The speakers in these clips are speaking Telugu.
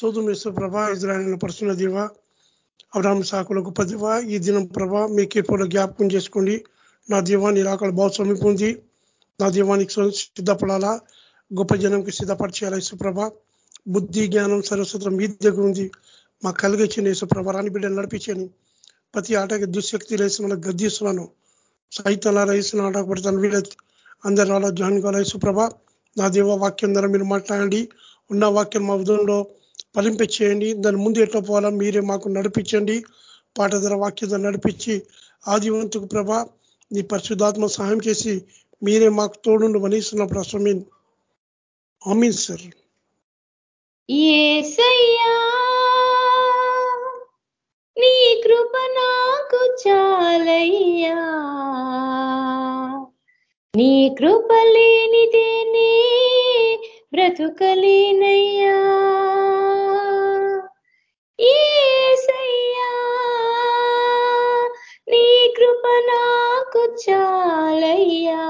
సోదు ఇస్తూ ప్రభా ఇజ్రాయల్ పరుస్తున్న దేవ అబ్రాహ్మ సాకుల గొప్ప దేవ ఈ దినం ప్రభా మీ కీర్పులు జ్ఞాపకం చేసుకోండి. నా దీవాన్ని రాకలు బాగు సమీపంది నా దీవానికి సిద్ధపడాలా గొప్ప జనంకి సిద్ధపరిచేయాలా యేసుప్రభ బుద్ధి జ్ఞానం సరస్వతం మీ దగ్గర ఉంది. మా కలిగించిన యేసుప్రభ రాని బిడ్డలు నడిపించాను ప్రతి ఆటకి దుశక్తి రేసి మన గద్దీస్తున్నాను. సైతంలా రైసిన ఆటపడతాను. వీళ్ళ అందరు అలా జాయిన్ కావాలి యేసుప్రభ నా దేవ వాక్యం ద్వారా మీరు మాట్లాడండి. ఉన్న వాక్యం మా ఉదయంలో ఫలింపచేయండి. దాని ముందు ఎట్లా పోవాలా మీరే మాకు నడిపించండి. పాట ధర నడిపించి ఆదివంతుకు ప్రభ నీ పరిశుద్ధాత్మ సహాయం చేసి మీరే మాకు తోడుండు వనిస్తున్న అసమీన్ అమీన్ సార్. నీ కృప నాకు చాలయ్యా. నీ కృప లేనిదేనే బ్రతుకలేనయ్యా. ఏసయ్యా నీ కృప నాకు చాలయ్యా.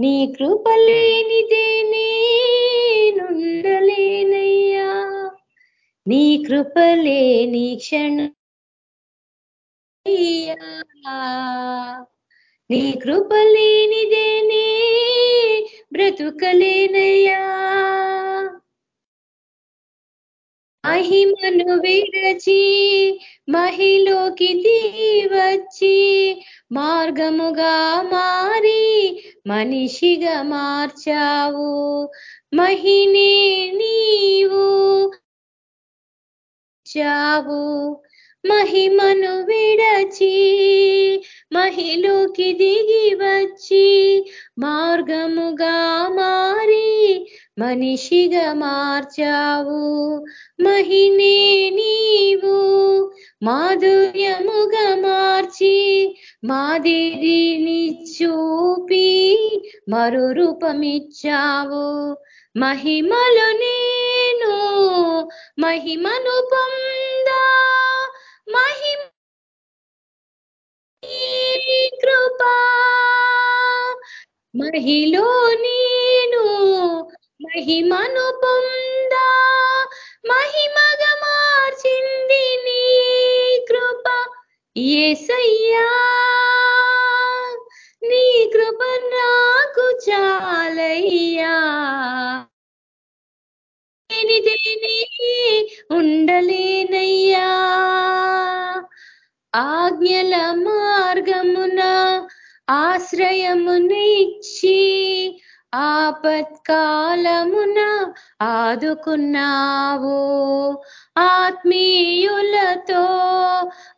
నీ కృప లేనిదే నేనుండలేనయ్యా. నీ కృప లేని క్షణ నీ కృప లేనిదేనే బ్రతుకలేనయ్యా. మహిమను విడచి మహిలోకి వచ్చి మార్గముగా మారి మనిషిగా మార్చావు. మహినే నీవు. చావు. మహిమను విడచి మహిలోకి దిగి వచ్చి మార్గముగా మారి మనిషిగా మార్చావు. మహినే నీవు మాధుర్యముగా మార్చి మాదిరిని చూపి మరో రూపమిచ్చావు మహిమలు నేను మహిమను పొంది మహిలో నేను మహిమను పొందా మహిమగా మార్చింది నీ కృప. ఏసయ్యా నీ కృప నాకు చాలయ్యా. ఉండలేనయ్యా. ఆజ్ఞల మార్గం ఆశ్రయమునిచ్చి ఆపత్కాలమున ఆదుకున్నావు. ఆత్మీయులతో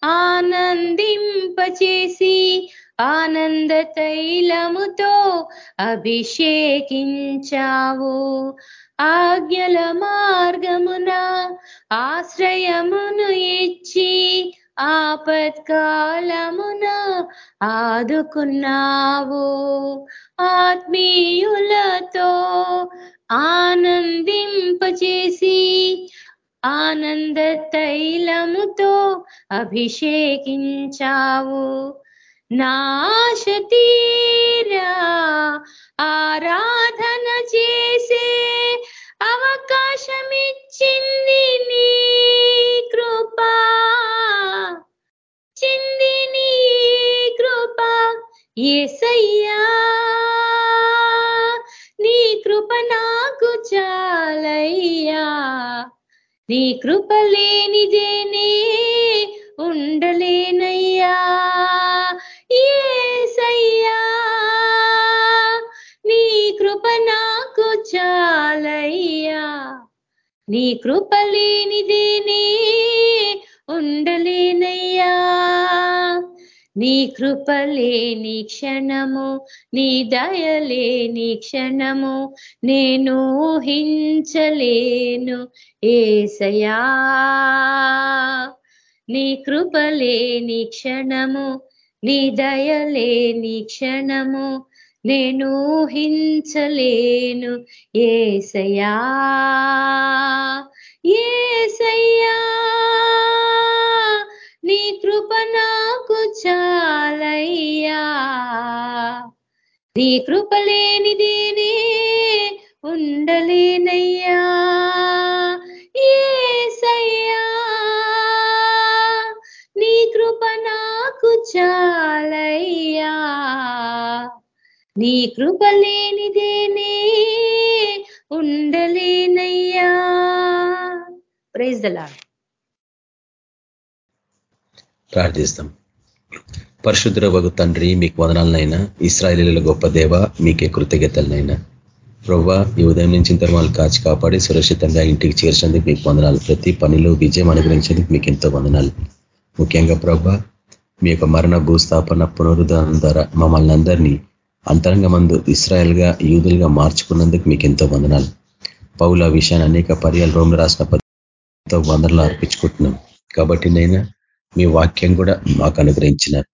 ఆనందింపచేసి ఆనంద తైలముతో అభిషేకించావు. ఆజ్ఞల మార్గమున ఆశ్రయమును ఇచ్చి ఆపత్కాలమున ఆదుకున్నావు. ఆత్మీయులతో ఆనందింపచేసి ఆనంద తైలముతో అభిషేకించావు. నాశతీరా ఆరాధన చేసే అవకాశమిచ్చింది నీ కృపా. చింది నీ కృపా. ఏసయ్యా నీ కృప నాకు చాలయ్యా. నీ కృప లేనిదేనే ఉండలేనయ్యా. ఏసయ్యా నీ కృప నా నీ కృప లేనిదేనే ఉండలేనయ్యా. నీ కృప లేని క్షణము నీ దయలేని క్షణము నేను హించలేను ఏసయా నీ కృప లేని క్షణము నీ దయలేని క్షణము నేను హించలేను ఏసయా ఏసయ్యా నీ కృప నాకు చాలయ్యా. నీ కృప లేనిదేనే ఉండలేనయ్యా. ఏసయ్యా నీ కృప నాకు చాలయ్యా. లేనిదేనే ఉండలేనయ్యా. ప్రైజ్ దలా ప్రార్థిస్తాం. పరిశుద్ధ వగు తండ్రి మీకు వదనాలనైనా ఇస్రాయలీల గొప్ప దేవ మీకే కృతజ్ఞతలనైనా. ప్రవ్వా ఈ ఉదయం నుంచి ఇంత వాళ్ళు కాచి కాపాడి సురక్షితంగా ఇంటికి చేర్చేందుకు మీకు వందనాలు. ప్రతి పనిలో విజయం అనుగ్రహించేందుకు మీకు ఎంతో వందనాలు. ముఖ్యంగా ప్రవ్వా మీ యొక్క మరణ భూస్థాపన పునరుద్ధరణ ద్వారా మమ్మల్ని అందరినీ అంతరంగ మందు ఇస్రాయల్గా యూదులుగా మార్చుకున్నందుకు మీకు ఎంతో వందనాలు. పౌల విషయాన్ని అనేక పర్యాలు రోమిలో రాసిన ఎంతో వందనలు అర్పించుకుంటున్నాం. కాబట్టి నైనా మీ వాక్యం కూడా మాకు అనుగ్రహించినారు.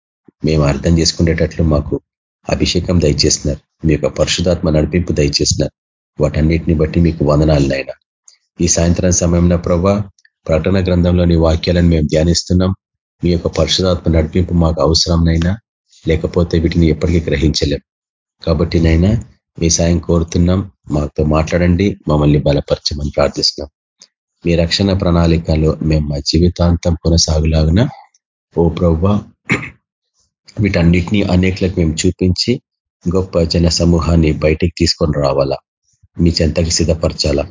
మేము అర్థం చేసుకునేటట్లు మాకు అభిషేకం దయచేసినారు. మీ యొక్క పరిశుధాత్మ నడిపింపు దయచేసినారు. వాటన్నిటిని బట్టి మీకు వందనాలు నాయన ఈ సాయంత్రం సమయంలో ప్రభా ప్రకటన గ్రంథంలోని వాక్యాలను మేము ధ్యానిస్తున్నాం. మీ యొక్క పరిశుధాత్మ నడిపింపు మాకు అవసరంనైనా లేకపోతే వీటిని ఎప్పటికీ గ్రహించలేం. కాబట్టి నైనా మీ సాయం కోరుతున్నాం. మాతో మాట్లాడండి. మమ్మల్ని బలపరచమని ప్రార్థిస్తున్నాం. మీ రక్షణ ప్రణాళికలో మేము మా జీవితాంతం కొనసాగులాగిన ఓ ప్రవ్వ వీటన్నిటినీ అనేకలకు మేము చూపించి గొప్ప జన సమూహాన్ని బయటికి తీసుకొని రావాలా? మీ చెంతకి సిద్ధపరచాలా?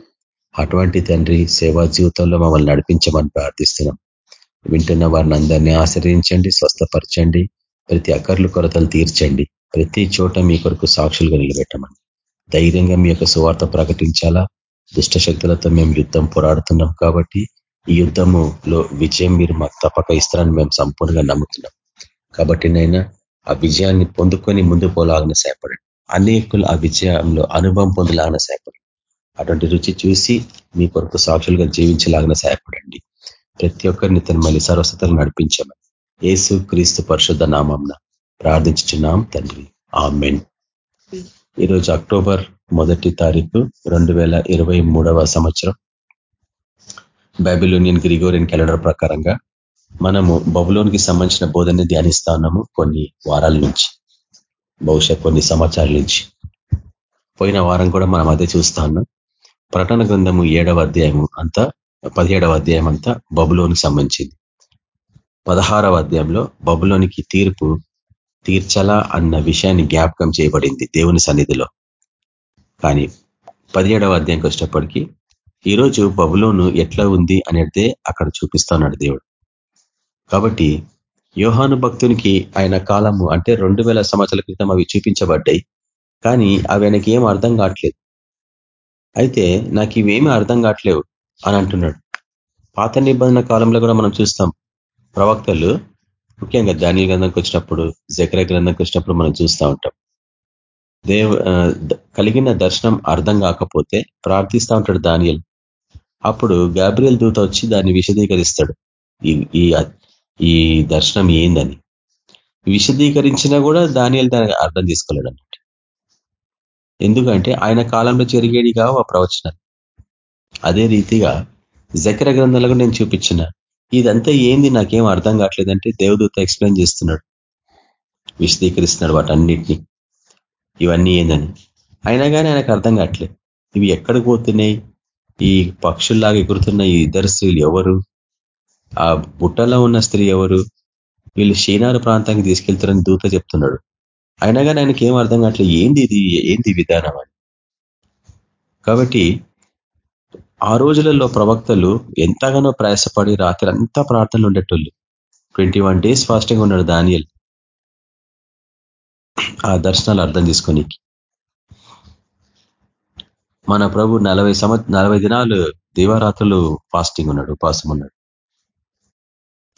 అటువంటి తండ్రి సేవా జీవితంలో మమ్మల్ని నడిపించమని ప్రార్థిస్తున్నాం. వింటున్న వారిని అందరినీ ఆశ్రయించండి స్వస్థపరచండి ప్రతి అక్కర్లు కొరతలు తీర్చండి. ప్రతి చోట మీ కొరకు సాక్షులుగా నిలబెట్టమని. ధైర్యంగా మీ యొక్క సువార్త ప్రకటించాలా? దుష్ట శక్తులతో మేము యుద్ధం పోరాడుతున్నాం కాబట్టి ఈ యుద్ధములో విజయం మీరు మాకు తప్పక ఇస్తారని మేము సంపూర్ణంగా నమ్ముతున్నాం. కాబట్టి నైనా ఆ విజయాన్ని పొందుకొని ముందు పోలాగిన సేపడండి అనేకులు ఆ విజయంలో అనుభవం పొందలాగిన సేపడండి అటువంటి రుచి చూసి మీ కొరకు సాక్షులుగా జీవించలాగిన సహాయపడండి. ప్రతి ఒక్కరిని తన మళ్ళీ సర్వసతలు నడిపించమని. ఏసు క్రీస్తు పరిశుద్ధ నామంన ప్రార్థించున్నాం తండ్రి. ఆమెన్. ఈరోజు అక్టోబర్ మొదటి తారీఖు రెండు వేల ఇరవై మూడవ సంవత్సరం. బైబిలోనియన్ గ్రిగోరియన్ క్యాలెండర్ ప్రకారంగా మనము బబులోనికి సంబంధించిన బోధనని ధ్యానిస్తా ఉన్నాము కొన్ని వారాల నుంచి బహుశా కొన్ని సంవత్సరాల నుంచి. పోయిన వారం కూడా మనం అదే చూస్తా ఉన్నాం. ప్రకటన గ్రంథము ఏడవ అధ్యాయము అంతా పదిహేడవ అధ్యాయం అంతా బబులోనికి సంబంధించింది. పదహారవ అధ్యాయంలో బబులోనికి తీర్పు తీర్చలా అన్న విషయాన్ని జ్ఞాపకం చేయబడింది దేవుని సన్నిధిలో. కానీ పదిహేడవ అధ్యాయంకి వచ్చేటప్పటికీ ఈరోజు బబులోను ఎట్లా ఉంది అనేదే అక్కడ చూపిస్తున్నాడు దేవుడు. కాబట్టి యోహాను భక్తునికి ఆయన కాలము అంటే రెండు వేల సంవత్సరాల క్రితం అవి చూపించబడ్డాయి. కానీ అవి ఆయనకి ఏం అర్థం కావట్లేదు. అయితే నాకు ఇవేమీ అర్థం కావట్లేవు అని అంటున్నాడు. పాత నిబంధన కాలంలో కూడా మనం చూస్తాం. ప్రవక్తలు ముఖ్యంగా ధాన్య గ్రంథంకి వచ్చినప్పుడు జకర గ్రంథంకి వచ్చినప్పుడు మనం చూస్తూ ఉంటాం. దేవ కలిగిన దర్శనం అర్థం కాకపోతే ప్రార్థిస్తూ ఉంటాడు దానియల్. అప్పుడు గాబ్రియల్ దూత వచ్చి దాన్ని విశదీకరిస్తాడు. ఈ ఈ దర్శనం ఏందని. విశదీకరించినా కూడా దానియల్ దాన్ని అర్థం తీసుకోలేడు అన్నట్టు ఎందుకంటే ఆయన కాలంలో జరిగేది కావు ఆ ప్రవచనాలు. అదే రీతిగా జకర గ్రంథాలకు నేను చూపించిన ఇదంతా ఏంది? నాకేం అర్థం కావట్లేదంటే దేవదూత ఎక్స్ప్లెయిన్ చేస్తున్నాడు. విశదీకరిస్తున్నాడు వాటన్నిటినీ ఇవన్నీ ఏందని. అయినా కానీ ఆయనకు అర్థం కావట్లేదు. ఇవి ఎక్కడికి పోతున్నాయి? ఈ పక్షుల్లాగా ఎగురుతున్న ఈ ఇద్దరు స్త్రీలు ఎవరు? ఆ బుట్టలో ఉన్న స్త్రీ ఎవరు? వీళ్ళు షీనారు ప్రాంతానికి తీసుకెళ్తారని దూత చెప్తున్నాడు. అయినా కానీ ఆయనకి ఏం అర్థం కావట్లేదు. ఏంది ఇది? ఏంది విధానం అని. కాబట్టి ఆ రోజులలో ప్రవక్తలు ఎంతగానో ప్రయాసపడి రాత్రి అంతా ప్రార్థనలు ఉండేటోళ్ళు. ట్వంటీ వన్ డేస్ ఫాస్టింగ్ ఉన్నాడు దానియల్. ఆ దర్శనాలు అర్థం చేసుకోనికి. మన ప్రభు నలభై సంవత్ నలభై దినాలు దివారాత్రులు ఫాస్టింగ్ ఉన్నాడు ఉపాసం ఉన్నాడు.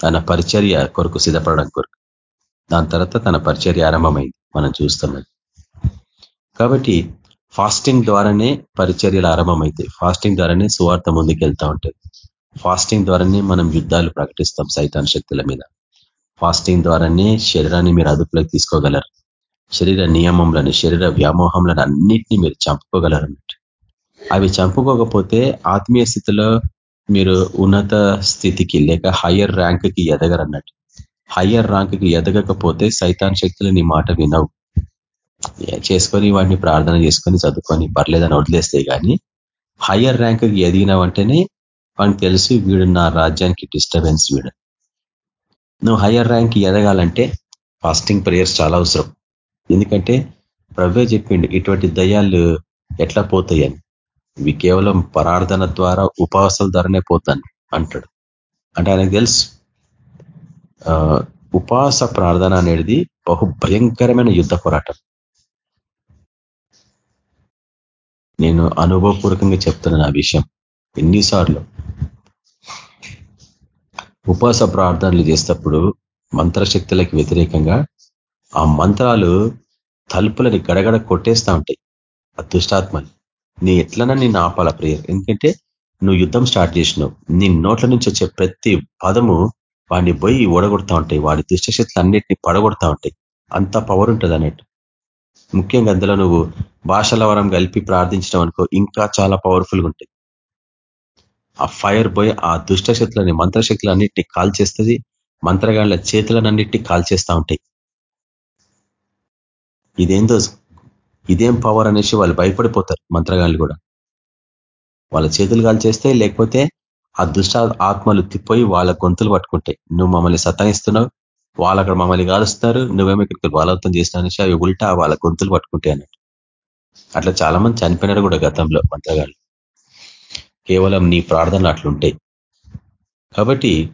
తన పరిచర్య కొరకు సిద్ధపడడం కొరకు. దాని తర్వాత తన పరిచర్య ఆరంభమైంది మనం చూస్తున్నది కాబట్టి ఫాస్టింగ్ ద్వారానే పరిచర్యలు ఆరంభమవుతాయి. ఫాస్టింగ్ ద్వారానే సువార్త ముందుకెళ్తా ఉంటుంది ఫాస్టింగ్ ద్వారానే మనం యుద్ధాలు ప్రకటిస్తాం సైతాన్ శక్తుల మీద. ఫాస్టింగ్ ద్వారానే శరీరాన్ని మీరు అదుపులోకి తీసుకోగలరు. శరీర నియమంలను శరీర వ్యామోహంలను అన్నిటినీ మీరు చంపుకోగలరు అన్నట్టు అవి చంపుకోకపోతే ఆత్మీయ స్థితిలో మీరు ఉన్నత స్థితికి లేక హయ్యర్ ర్యాంక్కి ఎదగరన్నట్టు. హయ్యర్ ర్యాంక్కి ఎదగకపోతే సైతాన్ శక్తులు నీ మాట వినవు. చేసుకొని వాడిని ప్రార్థన చేసుకొని చదువుకొని పర్లేదని వదిలేస్తే కానీ హయ్యర్ ర్యాంక్కి ఎదిగినావంటేనే వాడికి తెలుసు వీడు నా రాజ్యానికి డిస్టర్బెన్స్ వీడు. నువ్వు హయ్యర్ ర్యాంక్ ఎదగాలంటే ఫాస్టింగ్ ప్రేయర్స్ చాలా అవసరం. ఎందుకంటే ప్రవ్వే చెప్పిండు ఇటువంటి దయ్యాలు ఎట్లా పోతాయని. ఇవి కేవలం ప్రార్థన ద్వారా ఉపవాసాల ద్వారానే పోతాను అంటాడు. అంటే ఆయనకు తెలుసు. ఉపవాస ప్రార్థన అనేది బహు భయంకరమైన యుద్ధ పోరాటం. నేను అనుభవపూర్వకంగా చెప్తున్నాను ఆ విషయం. ఎన్నిసార్లు? ఉపవాస ప్రార్థనలు చేసేటప్పుడు మంత్రశక్తులకు వ్యతిరేకంగా ఆ మంత్రాలు తలుపులని గడగడ కొట్టేస్తా ఉంటాయి ఆ దుష్టాత్మని నీ ఎట్లన్నా నేను ఆపాల ప్రేయర్? ఎందుకంటే నువ్వు యుద్ధం స్టార్ట్ చేసినావు. నీ నోట్ల నుంచి వచ్చే ప్రతి పదము వాడిని పోయి ఓడగొడతా ఉంటాయి. వాడి దుష్టశక్తులు అన్నిటిని పడగొడతా ఉంటాయి. అంత పవర్ ఉంటుంది అన్నట్టు. ముఖ్యంగా అందులో నువ్వు భాషల వరం కలిపి ప్రార్థించడం అనుకో ఇంకా చాలా పవర్ఫుల్గా ఉంటాయి. ఆ ఫైర్ పోయి ఆ దుష్టశక్తులని మంత్రశక్తులు అన్నింటినీ కాల్ చేస్తుంది మంత్రగాళ్ళ చేతులనన్నింటినీ కాల్ చేస్తూ ఉంటాయి. ఇదేందో ఇదేం పవర్ అనేసి వాళ్ళు భయపడిపోతారు మంత్రగాళ్ళు కూడా. వాళ్ళ చేతులు కాల్ చేస్తే లేకపోతే ఆ దుష్ట ఆత్మలు తిప్పోయి వాళ్ళ గొంతులు పట్టుకుంటాయి. నువ్వు మమ్మల్ని సతాయిస్తున్నావు వాళ్ళు అక్కడ మమ్మల్ని కాలుస్తారు. నువ్వేమో ఇక్కడికి బలవంతం చేసినా అవి ఉల్టా వాళ్ళ గొంతులు పట్టుకుంటే అన్నట్టు. అట్లా చాలా మంది చనిపోయినారు కూడా గతంలో మంత్రగాళ్ళు. కేవలం నీ ప్రార్థనలు అట్లుంటాయి కాబట్టి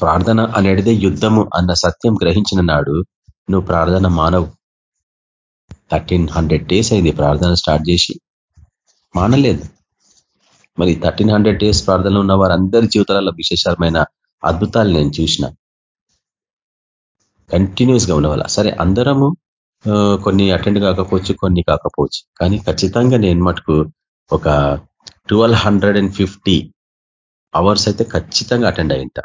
ప్రార్థన అనేటిదే యుద్ధము అన్న సత్యం గ్రహించిన నాడు నువ్వు ప్రార్థన మానవు. థర్టీన్ హండ్రెడ్ డేస్ అయింది ప్రార్థన స్టార్ట్ చేసి. మానలేదు. మరి థర్టీన్ హండ్రెడ్ డేస్ ప్రార్థనలో ఉన్న వారందరి జీవితాలలో విశేషమైన అద్భుతాలు నేను చూసిన. కంటిన్యూస్గా సరే అందరము కొన్ని అటెండ్ కాకపోవచ్చు కొన్ని కాకపోవచ్చు. కానీ ఖచ్చితంగా నేను మటుకు ఒక twelve hundred and fifty hours అయితే ఖచ్చితంగా అటెండ్ అయ్యింట.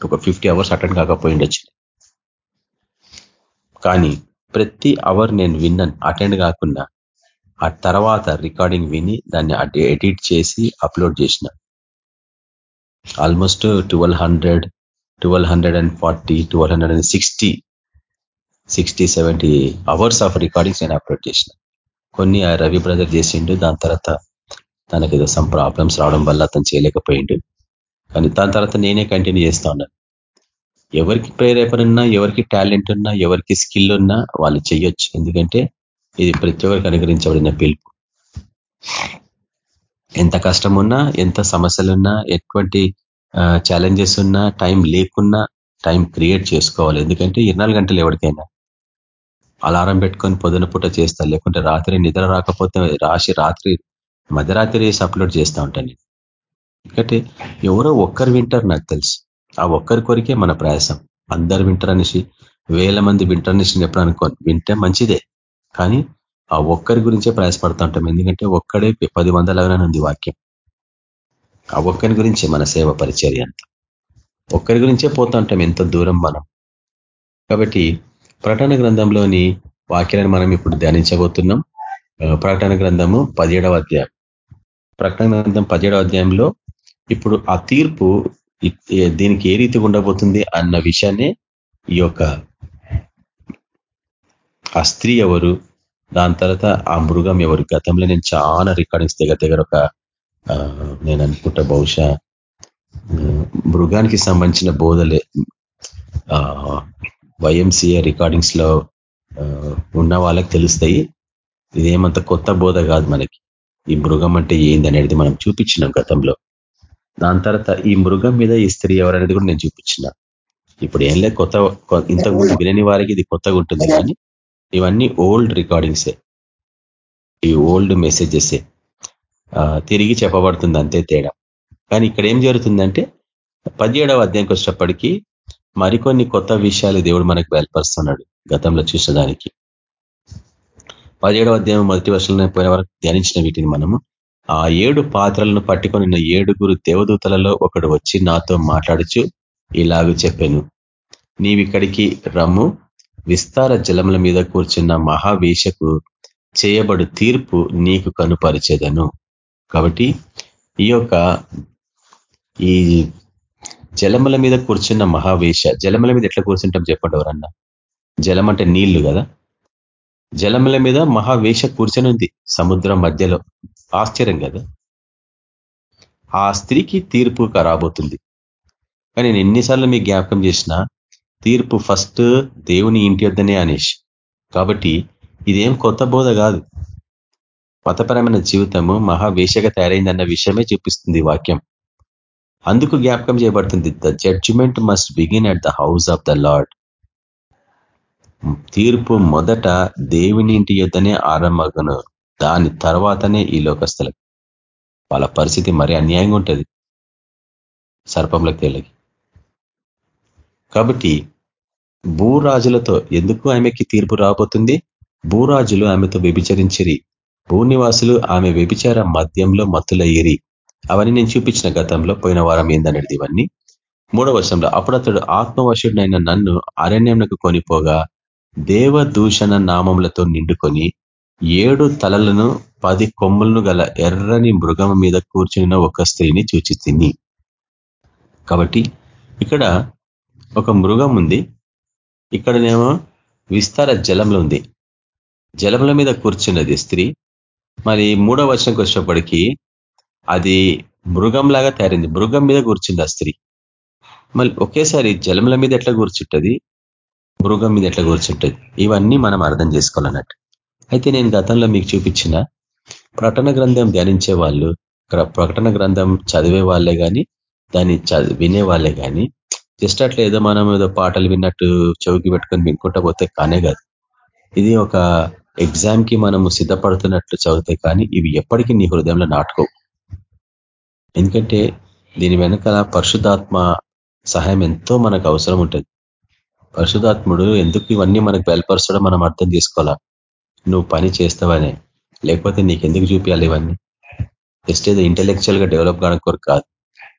ఒక ఫిఫ్టీ అవర్స్ అటెండ్ కాకపోయిండొచ్చు కానీ ప్రతి అవర్ నేను విన్నాను అటెండ్ కాకుండా ఆ తర్వాత రికార్డింగ్ విని దాన్ని ఎడిట్ చేసి అప్లోడ్ చేసిన. Almost twelve hundred twelve hundred and forty twelve hundred and sixty sixty seventy hours of recordings నేను అప్లోడ్ చేసిన. కొన్ని ఆ రవి బ్రదర్ చేసిండు దాని తర్వాత తనకి ఏదో సమ్ ప్రాబ్లమ్స్ రావడం వల్ల అతను చేయలేకపోయిండు. కానీ దాని తర్వాత నేనే కంటిన్యూ చేస్తా ఉన్నాను. ఎవరికి ప్రేరేపణ ఉన్నా ఎవరికి టాలెంట్ ఉన్నా ఎవరికి స్కిల్ ఉన్నా వాళ్ళు చేయొచ్చు ఎందుకంటే ఇది ప్రతి ఒక్కరికి అనుగ్రహించబడిన పిలుపు. ఎంత కష్టం ఉన్నా ఎంత సమస్యలున్నా ఎటువంటి ఛాలెంజెస్ ఉన్నా టైం లేకున్నా టైం క్రియేట్ చేసుకోవాలి. ఎందుకంటే ఇరవై గంటలు ఎవరికైనా. అలారం పెట్టుకొని పొద్దున పూట చేస్తా లేకుంటే రాత్రి నిద్ర రాకపోతే రాసి రాత్రి మధ్యరాత్రి వేసి అప్లోడ్ చేస్తూ ఉంటాను ఎందుకంటే ఎవరో ఒక్కరు వింటారు నాకు తెలుసు. ఆ ఒక్కరి కొరికే మన ప్రయాసం. అందరు వింటారు అనేసి వేల మంది వింటారు అనేసి ఎప్పుడు అనుకో వింటే మంచిదే. కానీ ఆ ఒక్కరి గురించే ప్రయాసపడుతూ ఉంటాం. ఎందుకంటే ఒక్కడే పది వందలగానే ఉంది వాక్యం. ఆ ఒక్కరి గురించే మన సేవ పరిచర్య అంత. ఒక్కరి గురించే పోతూ ఉంటాం ఎంత దూరం మనం. కాబట్టి ప్రకటన గ్రంథంలోని వాక్యాలను మనం ఇప్పుడు ధ్యానించబోతున్నాం. ప్రకటన గ్రంథము పదిహేడవ అధ్యాయం. ప్రకటన గ్రంథం పదిహేడవ అధ్యాయంలో ఇప్పుడు ఆ తీర్పు దీనికి ఏ రీతి ఉండబోతుంది అన్న విషయాన్ని ఈ యొక్క ఆ స్త్రీ ఎవరు దాని తర్వాత ఆ మృగం ఎవరు గతంలో నేను చాలా రికార్డింగ్స్ దగ్గర దగ్గర ఒక నేను అనుకుంటా బహుశా మృగానికి సంబంధించిన బోధలే వైఎంసీఏ రికార్డింగ్స్లో ఉన్న వాళ్ళకి తెలుస్తాయి. ఇదేమంత కొత్త బోధ కాదు మనకి. ఈ మృగం అంటే ఏంది అనేది మనం చూపించినాం గతంలో. దాని తర్వాత ఈ మృగం మీద ఈ స్త్రీ ఎవరనేది కూడా నేను చూపించిన. ఇప్పుడు ఏం లేదు కొత్త ఇంతకుముందు వినని వారికి ఇది కొత్తగా ఉంటుంది కానీ ఇవన్నీ ఓల్డ్ రికార్డింగ్సే ఈ ఓల్డ్ మెసేజెసే తిరిగి చెప్పబడుతుంది అంతే తేడా. కానీ ఇక్కడ ఏం జరుగుతుందంటే పదిహేడవ అధ్యాయంకి వచ్చేటప్పటికీ మరికొన్ని కొత్త విషయాలు దేవుడు మనకు బయలుపరుస్తున్నాడు గతంలో చూసిన దానికి పదిహేడవ అధ్యాయం మొదటి వర్షంలో పోయిన వరకు ధ్యానించిన వీటిని మనము. ఆ ఏడు పాత్రలను పట్టుకొని ఏడుగురు దేవదూతలలో ఒకడు వచ్చి నాతో మాట్లాడుచు ఇలాగ చెప్పాను. నీవిక్కడికి రమ్ము. విస్తార జలముల మీద కూర్చున్న మహావేషకు చేయబడు తీర్పు నీకు కనుపరిచేదను. కాబట్టి ఈ యొక్క ఈ జలముల మీద కూర్చున్న మహావేష జలముల మీద ఎట్లా కూర్చుంటాం చెప్పండి ఎవరన్నా? జలం అంటే నీళ్ళు కదా? జలముల మీద మహావేష కూర్చొని ఉంది సముద్రం మధ్యలో. ఆశ్చర్యం కదా? ఆ స్త్రీకి తీర్పు రాబోతుంది. కానీ నేను ఎన్నిసార్లు మీకు జ్ఞాపకం చేసిన తీర్పు ఫస్ట్ దేవుని ఇంటి వద్దనే అనేసి కాబట్టి ఇదేం కొత్త బోధ కాదు. మతపరమైన జీవితము మహావేషగా తయారైందన్న విషయమే చూపిస్తుంది వాక్యం. అందుకు జ్ఞాపకం చేయబడుతుంది the judgement must begin at the house of the Lord తీర్పు మొదట దేవుని ఇంటి యొద్దనే ఆరంభగను దాని తర్వాతనే ఈ లోకస్తులకు వాళ్ళ పరిస్థితి మరి అన్యాయంగా ఉంటుంది. సర్పంలకు తేలిగి కాబట్టి భూరాజులతో ఎందుకు ఆమెకి తీర్పు రాబోతుంది? భూరాజులు ఆమెతో వ్యభిచరించిరి. భూనివాసులు ఆమె వ్యభిచార మద్యంలో మత్తులయ్యిరి. అవన్నీ నేను చూపించిన గతంలో పోయిన వారం ఏందనేది ఇవన్నీ. మూడవ వర్షంలో అప్పుడు అతడు ఆత్మవశుడినైన నన్ను అరణ్యంకు కొనిపోగా దేవదూషణ నామములతో నిండుకొని ఏడు తలలను పది కొమ్ములను గల ఎర్రని మృగం మీద కూర్చున్న ఒక స్త్రీని చూచి కాబట్టి ఇక్కడ ఒక మృగం ఉంది. ఇక్కడనేమో విస్తార జలంలో ఉంది. జలముల మీద కూర్చున్నది స్త్రీ. మరి మూడో వర్షంకి వచ్చేప్పటికీ అది మృగంలాగా తయారైంది. మృగం మీద కూర్చుంది ఆ స్త్రీ. మళ్ళీ ఒకేసారి జలముల మీద ఎట్లా కూర్చుంటుంది? మృగం మీద ఎట్లా కూర్చుంటుంది? ఇవన్నీ మనం అర్థం చేసుకోవాలన్నట్టు. అయితే నేను గతంలో మీకు చూపించిన ప్రకటన గ్రంథం ధ్యానించే వాళ్ళు ప్రకటన గ్రంథం చదివే వాళ్ళే కానీ దాన్ని వినే వాళ్ళే కానీ జస్ట్ అట్లా ఏదో మనం ఏదో పాటలు విన్నట్టు చౌకి పెట్టుకొని వినుకుంటా పోతే కానే కాదు. ఇది ఒక ఎగ్జామ్కి మనము సిద్ధపడుతున్నట్లు చదివితే కానీ ఇవి ఎప్పటికీ నీ హృదయంలో నాటుకోవు. ఎందుకంటే దీని వెనకాల పరిశుధాత్మ సహాయం ఎంతో మనకు అవసరం ఉంటుంది. పరిశుధాత్ముడు ఎందుకు ఇవన్నీ మనకు బయలుపరుస్తాడో మనం అర్థం చేసుకోవాలా? నువ్వు పని చేస్తావనే. లేకపోతే నీకు ఎందుకు చూపించాలి ఇవన్నీ? జస్ట్ ఏదో ఇంటెలెక్చువల్గా డెవలప్ కావడం కొరకు కాదు.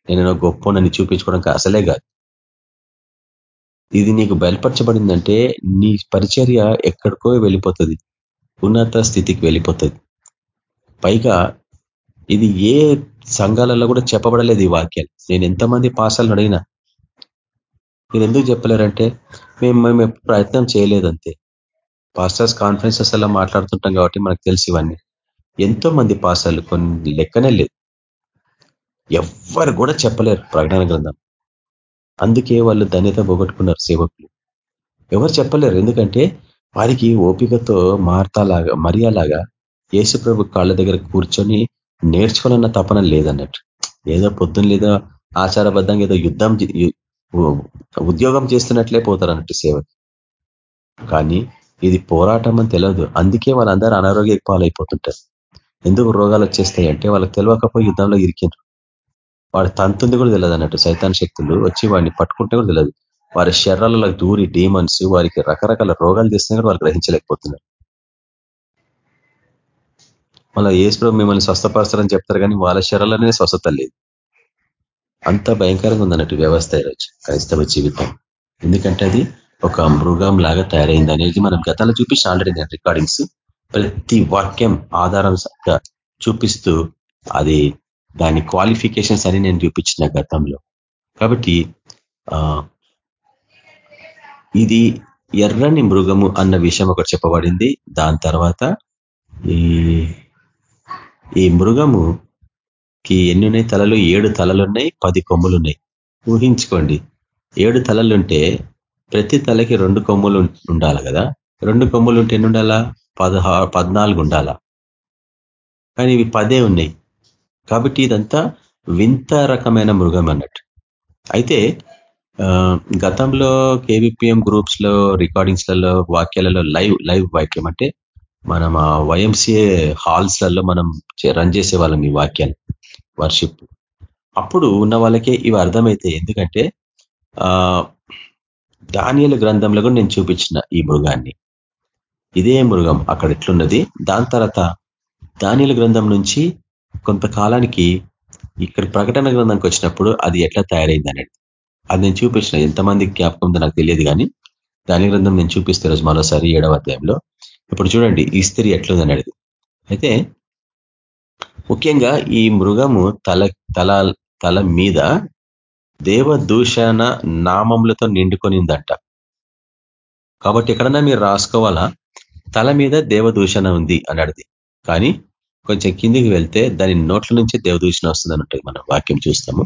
నేను గొప్ప నన్ను చూపించుకోవడం అసలే కాదు. ఇది నీకు బయలుపరచబడిందంటే నీ పరిచర్య ఎక్కడికో వెళ్ళిపోతుంది. ఉన్నత స్థితికి వెళ్ళిపోతుంది. పైగా ఇది ఏ సంఘాలలో కూడా చెప్పబడలేదు ఈ వాక్యాలు. నేను ఎంతమంది పాసాలను అడిగినా మీరు ఎందుకు చెప్పలేరంటే మేము మేము ప్రయత్నం చేయలేదంతే. పాస్టర్స్ కాన్ఫరెన్సెస్ అలా మాట్లాడుతుంటాం కాబట్టి మనకు తెలిసి ఇవన్నీ. ఎంతో మంది పాసాలు కొన్ని లెక్కనే లేదు. ఎవ్వరు కూడా చెప్పలేరు ప్రకటన గ్రంథం. అందుకే వాళ్ళు ధన్యత పోగొట్టుకున్నారు సేవకులు. ఎవరు చెప్పలేరు. ఎందుకంటే వారికి ఓపికతో మార్తాలాగా మరియాలాగా యేసుప్రభు కాళ్ళ దగ్గర కూర్చొని నేర్చుకోవాలన్న తపన లేదన్నట్టు. ఏదో పొద్దున్న లేదో ఆచారబద్ధంగా ఏదో యుద్ధం ఉద్యోగం చేస్తున్నట్లే పోతారు అన్నట్టు సేవ. కానీ ఇది పోరాటం అని తెలియదు అందుకే వాళ్ళందరూ అనారోగ్య పాలైపోతుంటారు. ఎందుకు రోగాలు వచ్చేస్తాయంటే వాళ్ళకి తెలియకపోయి యుద్ధంలో ఇరికినారు వాడు తంతుంది కూడా తెలియదు అన్నట్టు సైతాన్ శక్తులు వచ్చి వాడిని పట్టుకుంటే కూడా తెలియదు వారి శరీరాలలో దూరి డీమన్స్ వారికి రకరకాల రోగాలు తెస్తున్నా కూడా వాళ్ళు గ్రహించలేకపోతున్నారు. మళ్ళీ ఏసుప్రభు మిమ్మల్ని స్వస్థపరచాలని చెప్తారు కానీ వాళ్ళ శరీరాలనే స్వస్థత లేదు. అంత భయంకరంగా ఉందన్నట్టు వ్యవస్థ ఈరోజు క్రైస్తవ జీవితం. ఎందుకంటే అది ఒక మృగం లాగా తయారైంది అనేది మనం గతంలో చూపించి ఆల్రెడీ నేను రికార్డింగ్స్. ప్రతి వాక్యం ఆధారం చూపిస్తూ అది దాని క్వాలిఫికేషన్స్ అని నేను చూపించిన గతంలో. కాబట్టి ఇది ఎర్రని మృగము అన్న విషయం ఒకటి చెప్పబడింది. దాని తర్వాత ఈ ఈ మృగముకి ఎన్ని ఉన్నాయి తలలు? ఏడు తలలు ఉన్నాయి పది కొమ్ములు ఉన్నాయి ఊహించుకోండి. ఏడు తలలుంటే ప్రతి తలకి రెండు కొమ్ములు ఉండాలి కదా? రెండు కొమ్ములు ఉంటే ఎన్ని ఉండాలా పదహా పద్నాలుగు ఉండాలా? కానీ ఇవి పదే ఉన్నాయి. కాబట్టి ఇదంతా వింత రకమైన మృగం అన్నట్టు. అయితే గతంలో కేవీపీఎం గ్రూప్స్లో రికార్డింగ్స్లలో వాక్యాలలో లైవ్ లైవ్ వాక్యం అంటే మనం ఆ వైఎంసీఏ హాల్స్లలో మనం రన్ చేసే వాళ్ళం ఈ వాక్యాలు వర్షిప్. అప్పుడు ఉన్న వాళ్ళకే ఇవి అర్థమవుతాయి ఎందుకంటే ఆ ధాన్యాల గ్రంథంలో కూడా నేను చూపించిన ఈ మృగాన్ని. ఇదే మృగం అక్కడ ఎట్లున్నది? దాని తర్వాత ధాన్యాల గ్రంథం నుంచి కొంతకాలానికి ఇక్కడ ప్రకటన గ్రంథంకి వచ్చినప్పుడు అది ఎట్లా తయారైంది అనేది. అది నేను చూపించిన. ఎంతమందికి జ్ఞాపకం ఉందో నాకు తెలియదు కానీ దాని గ్రంథం నేను చూపిస్తే రోజు మరోసారి ఏడవ అధ్యాయంలో ఇప్పుడు చూడండి ఈ స్త్రీ ఎట్లుందని అడిగి అయితే ముఖ్యంగా ఈ మృగము తల తల తల మీద దేవదూషణ నామములతో నిండుకొనిందంట. కాబట్టి ఎక్కడన్నా మీరు రాసుకోవాలా? తల మీద దేవదూషణ ఉంది అన్నది. కానీ కొంచెం కిందికి వెళ్తే దాని నోట్ల నుంచి దేవదూషణ వస్తుంది అన్నట్టు మనం వాక్యం చూస్తాము.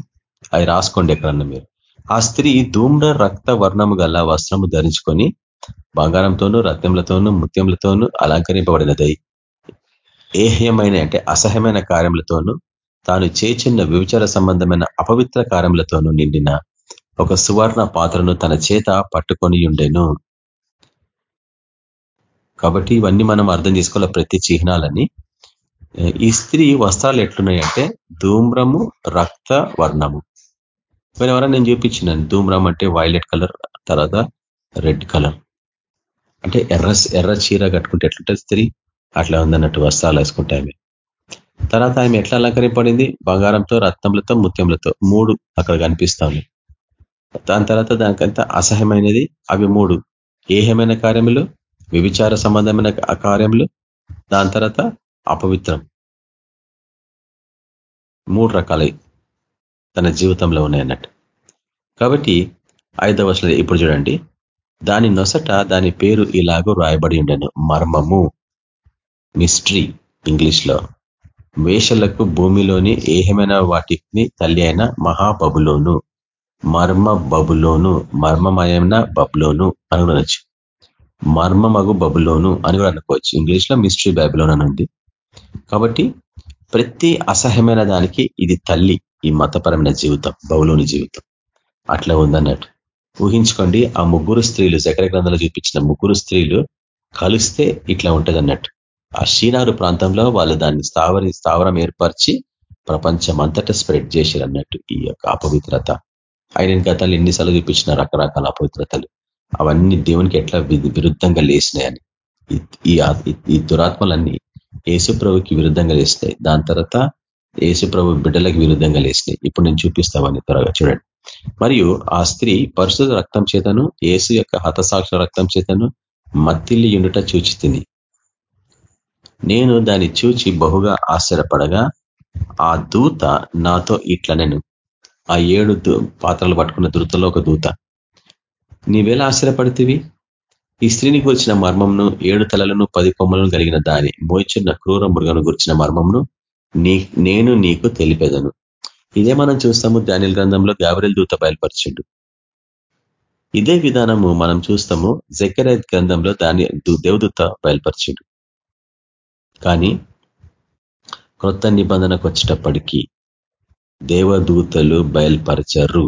అవి రాసుకోండి ఎక్కడన్నా మీరు. ఆ స్త్రీ ధూమ్ర రక్త వర్ణము గల వస్త్రము ధరించుకొని బంగారంతోనూ రత్నములతోనూ ముత్యములతోనూ అలంకరింపబడినదై. ఏహ్యమైన అంటే అసహ్యమైన కార్యములతోనూ తాను చేచిన్న వివిచార సంబంధమైన అపవిత్ర కార్యములతోనూ నిండిన ఒక సువర్ణ పాత్రను తన చేత పట్టుకొని ఉండెను. కాబట్టి ఇవన్నీ మనం అర్థం చేసుకోవాలి ప్రతి చిహ్నాలని. ఈ స్త్రీ వస్త్రాలు ఎట్లున్నాయంటే ధూమ్రము రక్త వర్ణము. ఎవరైనా నేను చూపించినాను. ధూమ్రం అంటే వైలెట్ కలర్ తర్వాత రెడ్ కలర్. అంటే ఎర్ర ఎర్ర చీర కట్టుకుంటే ఎట్లుంటే స్త్రీ? అట్లా ఉందన్నట్టు వస్త్రాలు వేసుకుంటే ఆమె. తర్వాత ఆమె ఎట్లా అలంకరింపడింది బంగారంతో రత్నములతో ముత్యములతో. మూడు అక్కడ కనిపిస్తాము దాని తర్వాత దానికంత అసహ్యమైనది అవి మూడు. ఏహమైన కార్యములు వ్యభిచార సంబంధమైన కార్యములు దాని తర్వాత అపవిత్రం. మూడు రకాలై తన జీవితంలో ఉన్నాయన్నట్టు. కాబట్టి ఐదవ వర్షాలు ఇప్పుడు చూడండి. దాని నొసట దాని పేరు ఇలాగూ రాయబడి ఉండను. మర్మము. మిస్ట్రీ ఇంగ్లీష్లో. వేషలకు భూమిలోని ఏహమైన వాటిని తల్లి అయిన మహాబబులోను. మర్మ బబులోను. మర్మమయమైన బబులోను అని అనొచ్చు. మర్మమగు బబులోను అని కూడా అనుకోవచ్చు. ఇంగ్లీష్లో మిస్ట్రీ బైబులోన్ అని ఉంది. కాబట్టి ప్రతి అసహ్యమైన దానికి ఇది తల్లి ఈ మతపరమైన జీవితం బబులోని జీవితం. అట్లా ఉందన్నట్టు. ఊహించుకోండి ఆ ముగ్గురు స్త్రీలు జకర గ్రంథంలో చూపించిన ముగ్గురు స్త్రీలు కలిస్తే ఇట్లా ఉంటుంది అన్నట్టు ఆ షీనారు ప్రాంతంలో వాళ్ళు దాన్ని స్థావరి స్థావరం ఏర్పరిచి ప్రపంచం అంతటా స్ప్రెడ్ చేశారు అన్నట్టు ఈ యొక్క అపవిత్రత. ఆయన గతాలు ఎన్నిసార్లు చూపించిన రకరకాల అపవిత్రతలు. అవన్నీ దేవునికి ఎట్లా విరుద్ధంగా లేసినాయని ఈ దురాత్మలన్నీ ఏసుప్రభుకి విరుద్ధంగా లేసినాయి దాని తర్వాత ఏసుప్రభు బిడ్డలకు విరుద్ధంగా లేసినాయి ఇప్పుడు నేను చూపిస్తామని త్వరగా చూడండి. మరియు ఆ స్త్రీ పరిశుద్ధ రక్తం చేతను ఏసు యొక్క హతసాక్ష రక్తం చేతను మత్తిల్లి ఉండుట చూచితిని. నేను దాన్ని చూచి బహుగా ఆశ్చర్యపడగా ఆ దూత నాతో ఇట్ల నేను. ఆ ఏడు పాత్రలు పట్టుకున్న దూతలో ఒక దూత. నీవేలా ఆశ్చర్యపడితివి? ఈ స్త్రీని గురించిన మర్మంను ఏడు తలలను పది కొమ్మలను కలిగిన దాని మోయిచున్న క్రూర మృగను గురించిన మర్మంను నీ నేను నీకు తెలిపేదను. ఇదే మనం చూస్తాము ధాన్యుల గ్రంథంలో గాబరేల్ దూత బయలుపరిచిండు. ఇదే విధానము మనం చూస్తాము జకరే గ్రంథంలో దాని దేవదూత బయలుపరిచిండు. కానీ క్రొత్త నిబంధనకు వచ్చేటప్పటికీ దేవదూతలు బయలుపరచరు.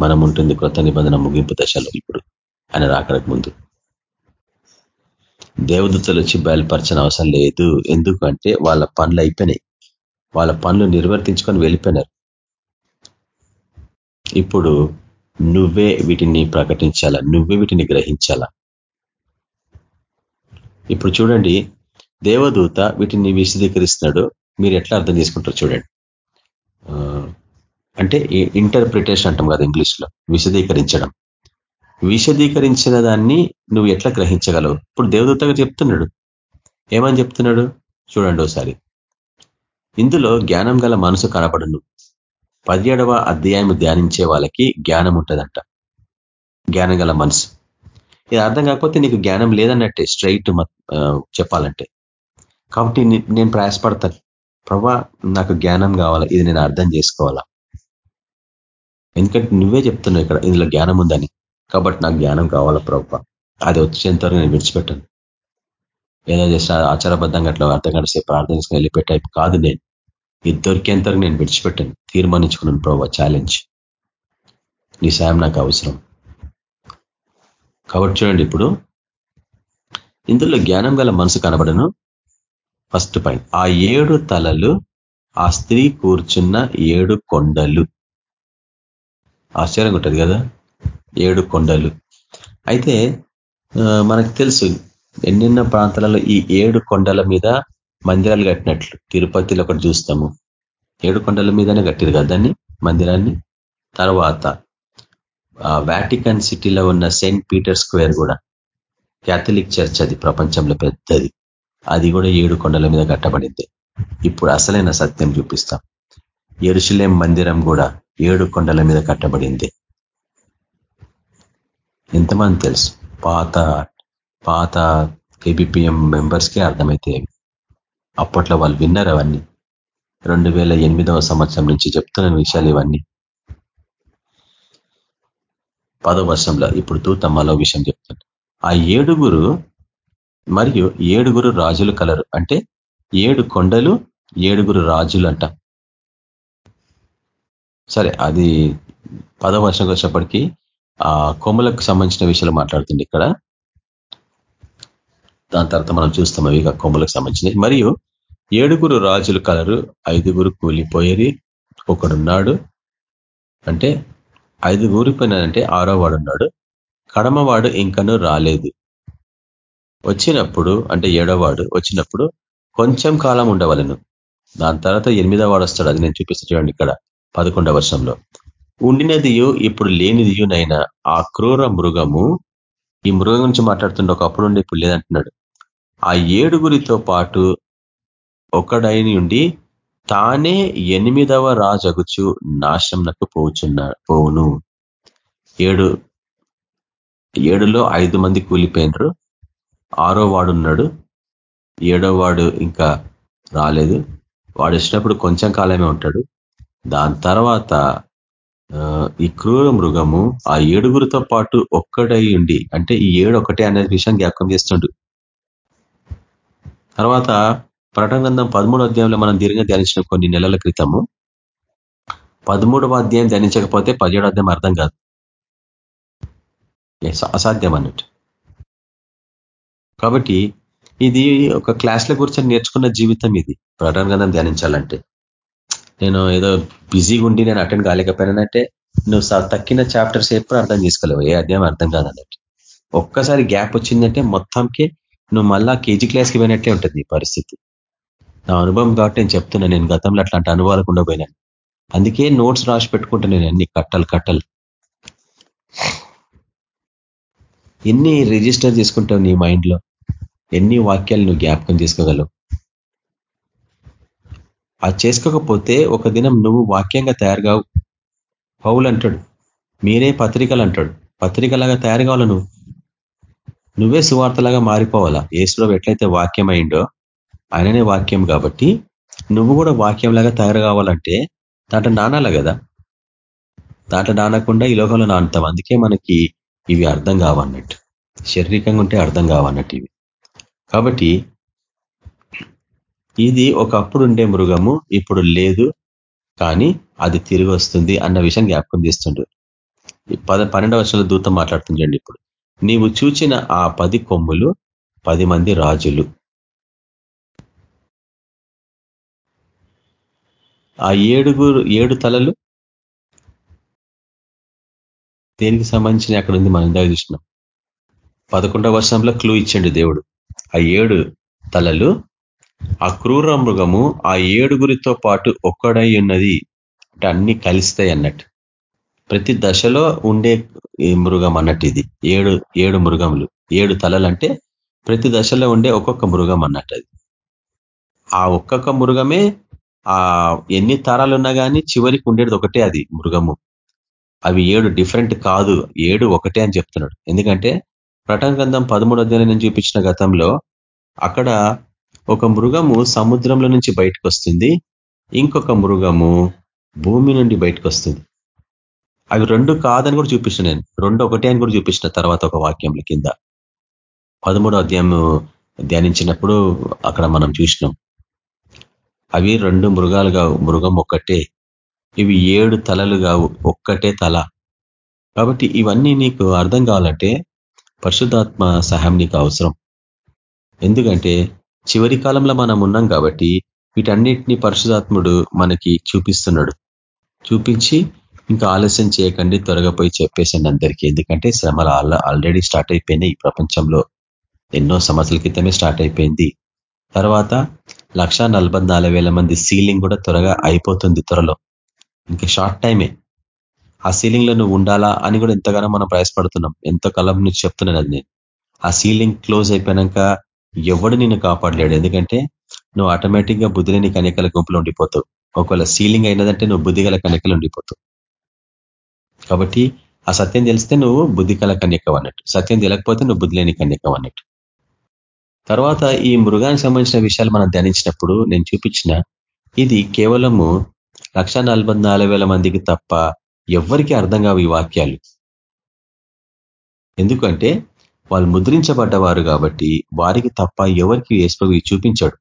మనం ఉంటుంది క్రొత్త నిబంధన ముగింపు దశలో ఇప్పుడు ఆయన రాకడకు ముందు. దేవదూతలు వచ్చి బయలుపరచని అవసరం లేదు. ఎందుకంటే వాళ్ళ పనులు అయిపోయినాయి. వాళ్ళ పనులు నిర్వర్తించుకొని వెళ్ళిపోయినారు. ఇప్పుడు నువ్వే వీటిని ప్రకటించాలా? నువ్వే వీటిని గ్రహించాలా? ఇప్పుడు చూడండి దేవదూత వీటిని విశదీకరిస్తున్నాడు. మీరు ఎట్లా అర్థం చేసుకుంటారు చూడండి. అంటే ఇంటర్ప్రిటేషన్ అంటాం కదా ఇంగ్లీష్లో విశదీకరించడం. విశదీకరించిన దాన్ని నువ్వు ఎట్లా గ్రహించగలవు? ఇప్పుడు దేవదూతగా చెప్తున్నాడు. ఏమని చెప్తున్నాడు? చూడండి ఒకసారి. ఇందులో జ్ఞానం గల మనసు కనపడును. పదిహేడవ అధ్యాయం ధ్యానించే వాళ్ళకి జ్ఞానం ఉంటుందంట జ్ఞానం గల మనసు. ఇది అర్థం కాకపోతే నీకు జ్ఞానం లేదన్నట్టే స్ట్రైట్ చెప్పాలంటే. కాబట్టి నేను ప్రయాసపడతాను ప్రభా నాకు జ్ఞానం కావాలా? ఇది నేను అర్థం చేసుకోవాలా? ఎందుకంటే నువ్వే చెప్తున్నావు ఇక్కడ ఇందులో జ్ఞానం ఉందని కాబట్టి నాకు జ్ఞానం కావాలా ప్రభా? అది వచ్చేంతవరకు నేను విడిచిపెట్టాను. ఏదో చేసిన ఆచారబద్ధంగా అట్లా అర్థం గంట సేపు ప్రార్థన చేసుకుని వెళ్ళిపెట్టాయి కాదు నేను. ఇది దొరికేంత వరకు నేను విడిచిపెట్టాను. తీర్మానించుకున్నాను ప్రభావ ఛాలెంజ్ నీ సాయం నాకు అవసరం. కాబట్టి చూడండి ఇప్పుడు ఇందులో జ్ఞానం గల మనసు కనబడను. ఫస్ట్ పాయింట్ ఆ ఏడు తలలు ఆ స్త్రీ కూర్చున్న ఏడు కొండలు. ఆశ్చర్యంగా ఉంటుంది కదా? ఏడు కొండలు. అయితే మనకు తెలుసు ఎన్నెన్నో ప్రాంతాలలో ఈ ఏడు కొండల మీద మందిరాలు కట్టినట్లు. తిరుపతిలో ఒకటి చూస్తాము. ఏడు కొండల మీదనే కట్టిరు కదా దాన్ని మందిరాన్ని? తర్వాత వాటికన్ సిటీలో ఉన్న సెయింట్ పీటర్ స్క్వేర్ కూడా. క్యాథలిక్ చర్చ్ అది ప్రపంచంలో పెద్దది. అది కూడా ఏడు కొండల మీద కట్టబడింది. ఇప్పుడు అసలైన సత్యం చూపిస్తాం. ఎరుశలేం మందిరం కూడా ఏడు కొండల మీద కట్టబడింది. ఎంతమంది తెలుసు? పాత పాత కేబిపిఎం మెంబర్స్కే అర్థమైతే అప్పట్లో వాళ్ళు విన్నారు అవన్నీ. రెండు వేల ఎనిమిదవ సంవత్సరం నుంచి చెప్తున్న విషయాలు ఇవన్నీ. పదో వర్షంలో ఇప్పుడు తూత మరో విషయం చెప్తుంది. ఆ ఏడుగురు మరియు ఏడుగురు రాజులు కలరు. అంటే ఏడు కొండలు ఏడుగురు రాజులు అంట. సరే అది పదో వర్షంకి వచ్చేప్పటికీ ఆ కొమ్మలకు సంబంధించిన విషయాలు మాట్లాడుతుంది ఇక్కడ. దాని తర్వాత మనం చూస్తాం అవి కొమ్ములకు సంబంధించినవి. మరియు ఏడుగురు రాజులు కలరు ఐదుగురు కూలిపోయేది. ఒకడున్నాడు. అంటే ఐదుగురు ఊరిపోయినాడంటే ఆరో వాడు ఉన్నాడు కడమవాడు ఇంకనూ రాలేదు. వచ్చినప్పుడు అంటే ఏడోవాడు వచ్చినప్పుడు కొంచెం కాలం ఉండవలను. దాని తర్వాత ఎనిమిదో వాడు వస్తాడు. అది నేను చూపిస్తా చూడండి ఇక్కడ పదకొండవ వర్షంలో. ఉండినదియు ఇప్పుడు లేనిదియునైనా ఆ క్రూర మృగము ఈ మృగం గురించి మాట్లాడుతుండే ఒకప్పుడు ఉండి ఇప్పుడు లేదంటున్నాడు ఆ ఏడుగురితో పాటు ఒకడైని ఉండి తానే ఎనిమిదవ రాజగుచు నాశంనకు పోచున్న పోవును. ఏడు ఏడులో ఐదు మంది కూలిపోయినరు. ఆరో వాడున్నాడు. ఏడో వాడు ఇంకా రాలేదు. వాడు వచ్చినప్పుడు కొంచెం కాలమే ఉంటాడు. దాని తర్వాత ఈ క్రూర మృగము ఆ ఏడుగురితో పాటు ఒక్కడై ఉండి అంటే ఈ ఏడు ఒకటే అనే విషయం జ్ఞాపకం చేస్తుండు. తర్వాత ప్రకటన పదమూడు అధ్యాయంలో మనం దీర్ఘంగా ధ్యానించిన కొన్ని నెలల క్రితము. పదమూడవ అధ్యాయం ధ్యానించకపోతే పదిహేడు అధ్యాయం అర్థం కాదు. అసాధ్యం అన్నట్టు. కాబట్టి ఇది ఒక క్లాస్ల గురించి నేర్చుకున్న జీవితం ఇది. ప్రకటన గ్రంథం ధ్యానించాలంటే. నేను ఏదో బిజీగా ఉండి నేను అటెండ్ కాలేకపోయానంటే నువ్వు తక్కిన చాప్టర్స్ ఎప్పుడు అర్థం చేసుకోలేవు. ఏ అధ్యాయం అర్థం కాదన్నట్టు. ఒక్కసారి గ్యాప్ వచ్చిందంటే మొత్తంకి నువ్వు మళ్ళా కేజీ క్లాస్కి పోయినట్లే ఉంటుంది నీ పరిస్థితి. నా అనుభవం కాబట్టి నేను చెప్తున్నా నేను గతంలో అట్లాంటి అనుభవాలకు ఉండబోయినాను అందుకే నోట్స్ రాసి పెట్టుకుంటా నేను అన్ని కట్టలు కట్టలు. ఎన్ని రిజిస్టర్ చేసుకుంటావు నీ మైండ్లో? ఎన్ని వాక్యాలు నువ్వు జ్ఞాపకం చేసుకోగలవు? అది చేసుకోకపోతే ఒక దినం నువ్వు వాక్యంగా తయారు కావు పౌలు అంటాడు మీరే పత్రికలు అంటాడు. పత్రికలాగా తయారు కావాలి నువ్వు? నువ్వే సువార్తలాగా మారిపోవాలా? ఏసులో ఎట్లయితే వాక్యం అయిండో ఆయననే వాక్యం కాబట్టి నువ్వు కూడా వాక్యంలాగా తయారు కావాలంటే దాంట్లో నానాల కదా? దాంట్లో నానకుండా ఈ లోకంలో నానుతాం. అందుకే మనకి ఇవి అర్థం కావన్నట్టు. శారీరకంగా ఉంటే అర్థం కావన్నట్టు ఇవి. కాబట్టి ఇది ఒకప్పుడు ఉండే మృగము ఇప్పుడు లేదు కానీ అది తిరిగి వస్తుంది అన్న విషయం జ్ఞాపకం చేస్తుండ్రు పద పన్నెండవ వర్షాల దూతం మాట్లాడుతుండండి ఇప్పుడు. నీవు చూచిన ఆ పది కొమ్ములు పది మంది రాజులు. ఆ ఏడుగురు ఏడు తలలు దేనికి సంబంధించిన అక్కడ ఉంది మనం ఇందాక చూసినాం. పదకొండవ వర్షంలో క్లూ ఇచ్చండి దేవుడు. ఆ ఏడు తలలు ఆ క్రూర మృగము ఆ ఏడుగురితో పాటు ఒక్కడై ఉన్నది అంటే అన్ని కలిస్తాయి అన్నట్టు. ప్రతి దశలో ఉండే మృగం అన్నట్టు ఇది. ఏడు ఏడు మృగములు. ఏడు తలలు అంటే ప్రతి దశలో ఉండే ఒక్కొక్క మృగం అన్నట్టు అది. ఆ ఒక్కొక్క మృగమే ఆ ఎన్ని తరాలు ఉన్నా కానీ చివరికి ఉండేది ఒకటే అది మృగము. అవి ఏడు డిఫరెంట్ కాదు. ఏడు ఒకటే అని చెప్తున్నాడు. ఎందుకంటే ప్రటన గ్రంథం పదమూడు అధ్యాయులు నేను చూపించిన గతంలో అక్కడ ఒక మృగము సముద్రంలో నుంచి బయటకు వస్తుంది. ఇంకొక మృగము భూమి నుండి బయటకు వస్తుంది. అవి రెండు కాదని కూడా చూపిస్తాను నేను. రెండు ఒకటే అని కూడా చూపించిన తర్వాత ఒక వాక్యంల కింద. పదమూడో అధ్యాయం ధ్యానించినప్పుడు అక్కడ మనం చూసినాం. అవి రెండు మృగాలు కావు మృగం ఒక్కటే. ఇవి ఏడు తలలు కావు ఒక్కటే తల. కాబట్టి ఇవన్నీ నీకు అర్థం కావాలంటే పరిశుద్ధాత్మ సహాయం నీకు అవసరం. ఎందుకంటే చివరి కాలంలో మనం ఉన్నాం కాబట్టి వీటన్నిటిని పరిశుధాత్ముడు మనకి చూపిస్తున్నాడు. చూపించి ఇంకా ఆలస్యం చేయకండి త్వరగా పోయి చెప్పేసండి అందరికీ. ఎందుకంటే శ్రమలు ఆల్రెడీ స్టార్ట్ అయిపోయినాయి. ఈ ప్రపంచంలో ఎన్నో సంవత్సరాల క్రితమే స్టార్ట్ అయిపోయింది. తర్వాత లక్ష మంది సీలింగ్ కూడా త్వరగా అయిపోతుంది త్వరలో. ఇంకా షార్ట్ టైమే ఆ సీలింగ్లో నువ్వు ఉండాలా అని కూడా ఎంతగానో మనం ప్రయాసపడుతున్నాం. ఎంతో కాలం నుంచి చెప్తున్నాను అది నేను. ఆ సీలింగ్ క్లోజ్ అయిపోయినాక ఎవడు నిన్ను కాపాడలేడు. ఎందుకంటే నువ్వు ఆటోమేటిక్గా బుద్ధిలేని కనికల గుంపులో ఉండిపోతావు. ఒకవేళ సీలింగ్ అయినదంటే నువ్వు బుద్ధిగల కనికలు ఉండిపోతావు. కాబట్టి ఆ సత్యం తెలిస్తే నువ్వు బుద్ధికల కన్యకం అన్నట్టు. సత్యం తెలియకపోతే నువ్వు బుద్ధిలేని కన్యకం అన్నట్టు. తర్వాత ఈ మృగానికి సంబంధించిన విషయాలు మనం ధ్యానించినప్పుడు నేను చూపించిన ఇది కేవలము లక్ష మందికి తప్ప ఎవ్వరికీ అర్థం కావు ఈ వాక్యాలు. ఎందుకంటే వాళ్ళు ముద్రించబడ్డవారు కాబట్టి వారికి తప్ప ఎవరికి యేసుప్రభు చూపించాడు.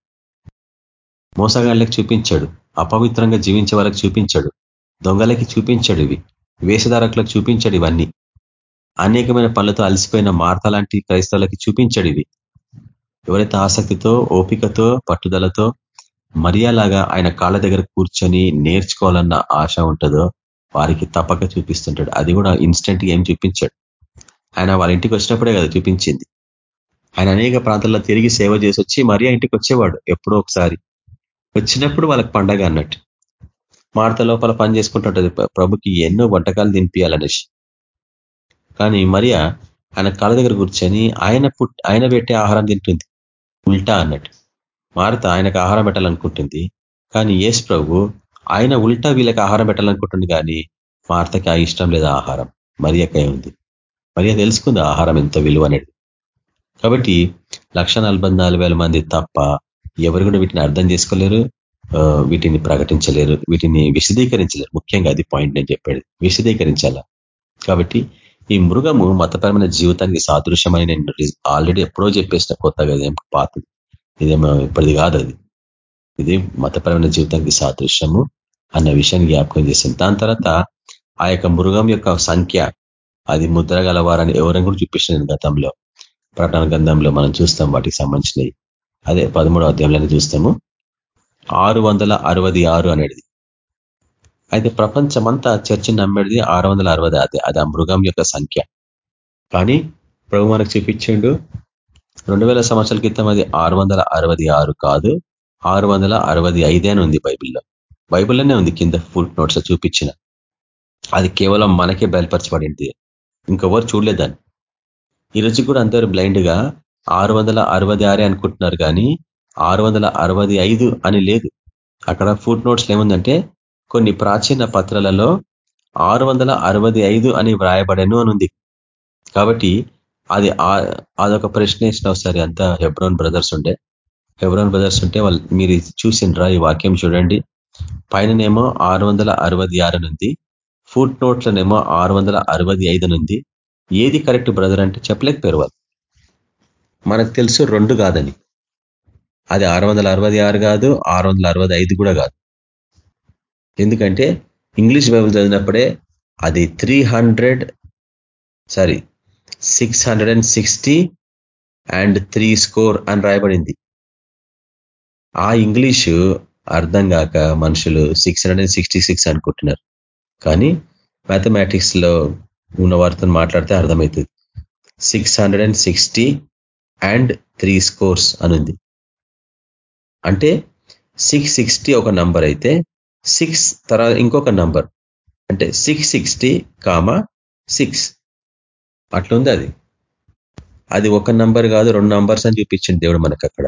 మోసగాళ్ళకి చూపించాడు. అపవిత్రంగా జీవించే వాళ్ళకి చూపించాడు. దొంగలకి చూపించాడు ఇవి. వేషధారకులకు చూపించాడు ఇవన్నీ. అనేకమైన పనులతో అలసిపోయిన మార్త లాంటి క్రైస్తవులకి చూపించాడు ఇవి. ఎవరైతే ఆసక్తితో ఓపికతో పట్టుదలతో మరియాలాగా ఆయన కాళ్ళ దగ్గర కూర్చొని నేర్చుకోవాలన్న ఆశ ఉంటుందో వారికి తప్పక చూపిస్తుంటాడు. అది కూడా ఇన్స్టెంట్ ఏం చూపించాడు. ఆయన వాళ్ళ ఇంటికి వచ్చినప్పుడే కదా చూపించింది. ఆయన అనేక ప్రాంతాల్లో తిరిగి సేవ చేసి వచ్చి మరియా ఇంటికి వచ్చేవాడు ఎప్పుడో ఒకసారి. వచ్చినప్పుడు వాళ్ళకి పండగ అన్నట్టు. మార్త లోపల పని చేసుకుంటుంటుంది. ప్రభుకి ఎన్నో వంటకాలు తినిపించాలనేసి కానీ మరియా ఆయన కాళ్ళ దగ్గర కూర్చొని ఆయన పుట్ ఆయన పెట్టే ఆహారం తింటుంది. ఉల్టా అన్నట్టు. మారత ఆయనకు ఆహారం పెట్టాలనుకుంటుంది. కానీ ఏసు ప్రభు ఆయన ఉల్టా వీళ్ళకి ఆహారం పెట్టాలనుకుంటుంది కానీ మార్తకి ఆ ఇష్టం లేదా ఆహారం? మరియకై ఉంది. మరియా తెలుసుకుంది ఆహారం ఎంత విలువ అనేది. కాబట్టి లక్ష మంది తప్ప ఎవరు కూడా వీటిని అర్థం చేసుకోలేరు. వీటిని ప్రకటించలేరు వీటిని విశదీకరించలేరు. ముఖ్యంగా అది పాయింట్ నేను చెప్పాడు విశదీకరించాల. కాబట్టి ఈ మృగము మతపరమైన జీవితానికి సాదృశ్యమని నేను ఆల్రెడీ ఎప్పుడో చెప్పేసిన కొత్తగా ఇదేం పాతది. ఇదేమో ఇప్పటిది కాదు అది. ఇది మతపరమైన జీవితానికి సాదృశ్యము అన్న విషయాన్ని జ్ఞాపకం చేసింది. దాని తర్వాత ఆ యొక్క మృగం యొక్క సంఖ్య అది ముద్ర గలవారని ఎవరైనా కూడా చూపించిన గతంలో. ప్రకటన గ్రంథంలో మనం చూస్తాం వాటికి సంబంధించినవి. అదే పదమూడో అధ్యాయంలో చూస్తాము. ఆరు వందల అరవది ఆరు అనేది అయితే ప్రపంచమంతా చర్చి నమ్మేది ఆరు వందల అరవై అదే అది ఆ మృగం యొక్క సంఖ్య. కానీ ప్రభు మనకు చూపించిండు రెండు వేల సంవత్సరాల క్రితం అది ఆరు వందల అరవది ఆరు కాదు ఆరు వందల అరవది ఐదే అని ఉంది బైబిల్లో. బైబిల్లోనే ఉంది కింద ఫుల్ నోట్స్ చూపించిన. అది కేవలం మనకే బయలుపరచబడింది. ఇంకెవరు చూడలేదాన్ని ఈరోజు కూడా అందరూ బ్లైండ్గా ఆరు వందల అరవై ఆరే అనుకుంటున్నారు కానీ ఆరు వందల ఐదు అని లేదు. అక్కడ ఫుట్ నోట్స్ ఏముందంటే కొన్ని ప్రాచీన పత్రాలలో ఆరు వందల ఐదు అని వ్రాయబడను ఉంది. కాబట్టి అది అదొక ప్రశ్న వేసిన ఒకసారి అంతా హెబ్రోన్ బ్రదర్స్ ఉండే హెబ్రోన్ బ్రదర్స్ ఉంటే వాళ్ళు మీరు చూసిండ్రా ఈ వాక్యం చూడండి. పైననేమో ఆరు వందల అరవది ఆరు నుండి ఫుట్ నోట్లనేమో ఆరు వందల అరవది ఐదు నుండి ఏది కరెక్ట్ బ్రదర్ అంటే చెప్పలేకపోయారు వాళ్ళు. మనకు తెలుసు రెండు కాదని. అది ఆరు వందల అరవై ఆరు కాదు ఆరు వందల అరవై ఐదు కూడా కాదు. ఎందుకంటే ఇంగ్లీష్ బైబుల్ చదివినప్పుడే అది three hundred sorry six hundred and sixty and three score అని రాయబడింది. ఆ ఇంగ్లీషు అర్థం కాక మనుషులు సిక్స్ హండ్రెడ్ సిక్స్టీ సిక్స్ అనుకుంటున్నారు కానీ మ్యాథమెటిక్స్లో ఉన్న వారితో మాట్లాడితే అర్థమవుతుంది. Six hundred and three scores అనుంది. అంటే సిక్స్ సిక్స్టీ ఒక నంబర్ అయితే సిక్స్ తర్వాత ఇంకొక నంబర్ అంటే సిక్స్ సిక్స్టీ కామా సిక్స్ అట్లుంది అది. అది ఒక నంబర్ కాదు రెండు నంబర్స్ అని చూపించింది దేవుడు మనకు అక్కడ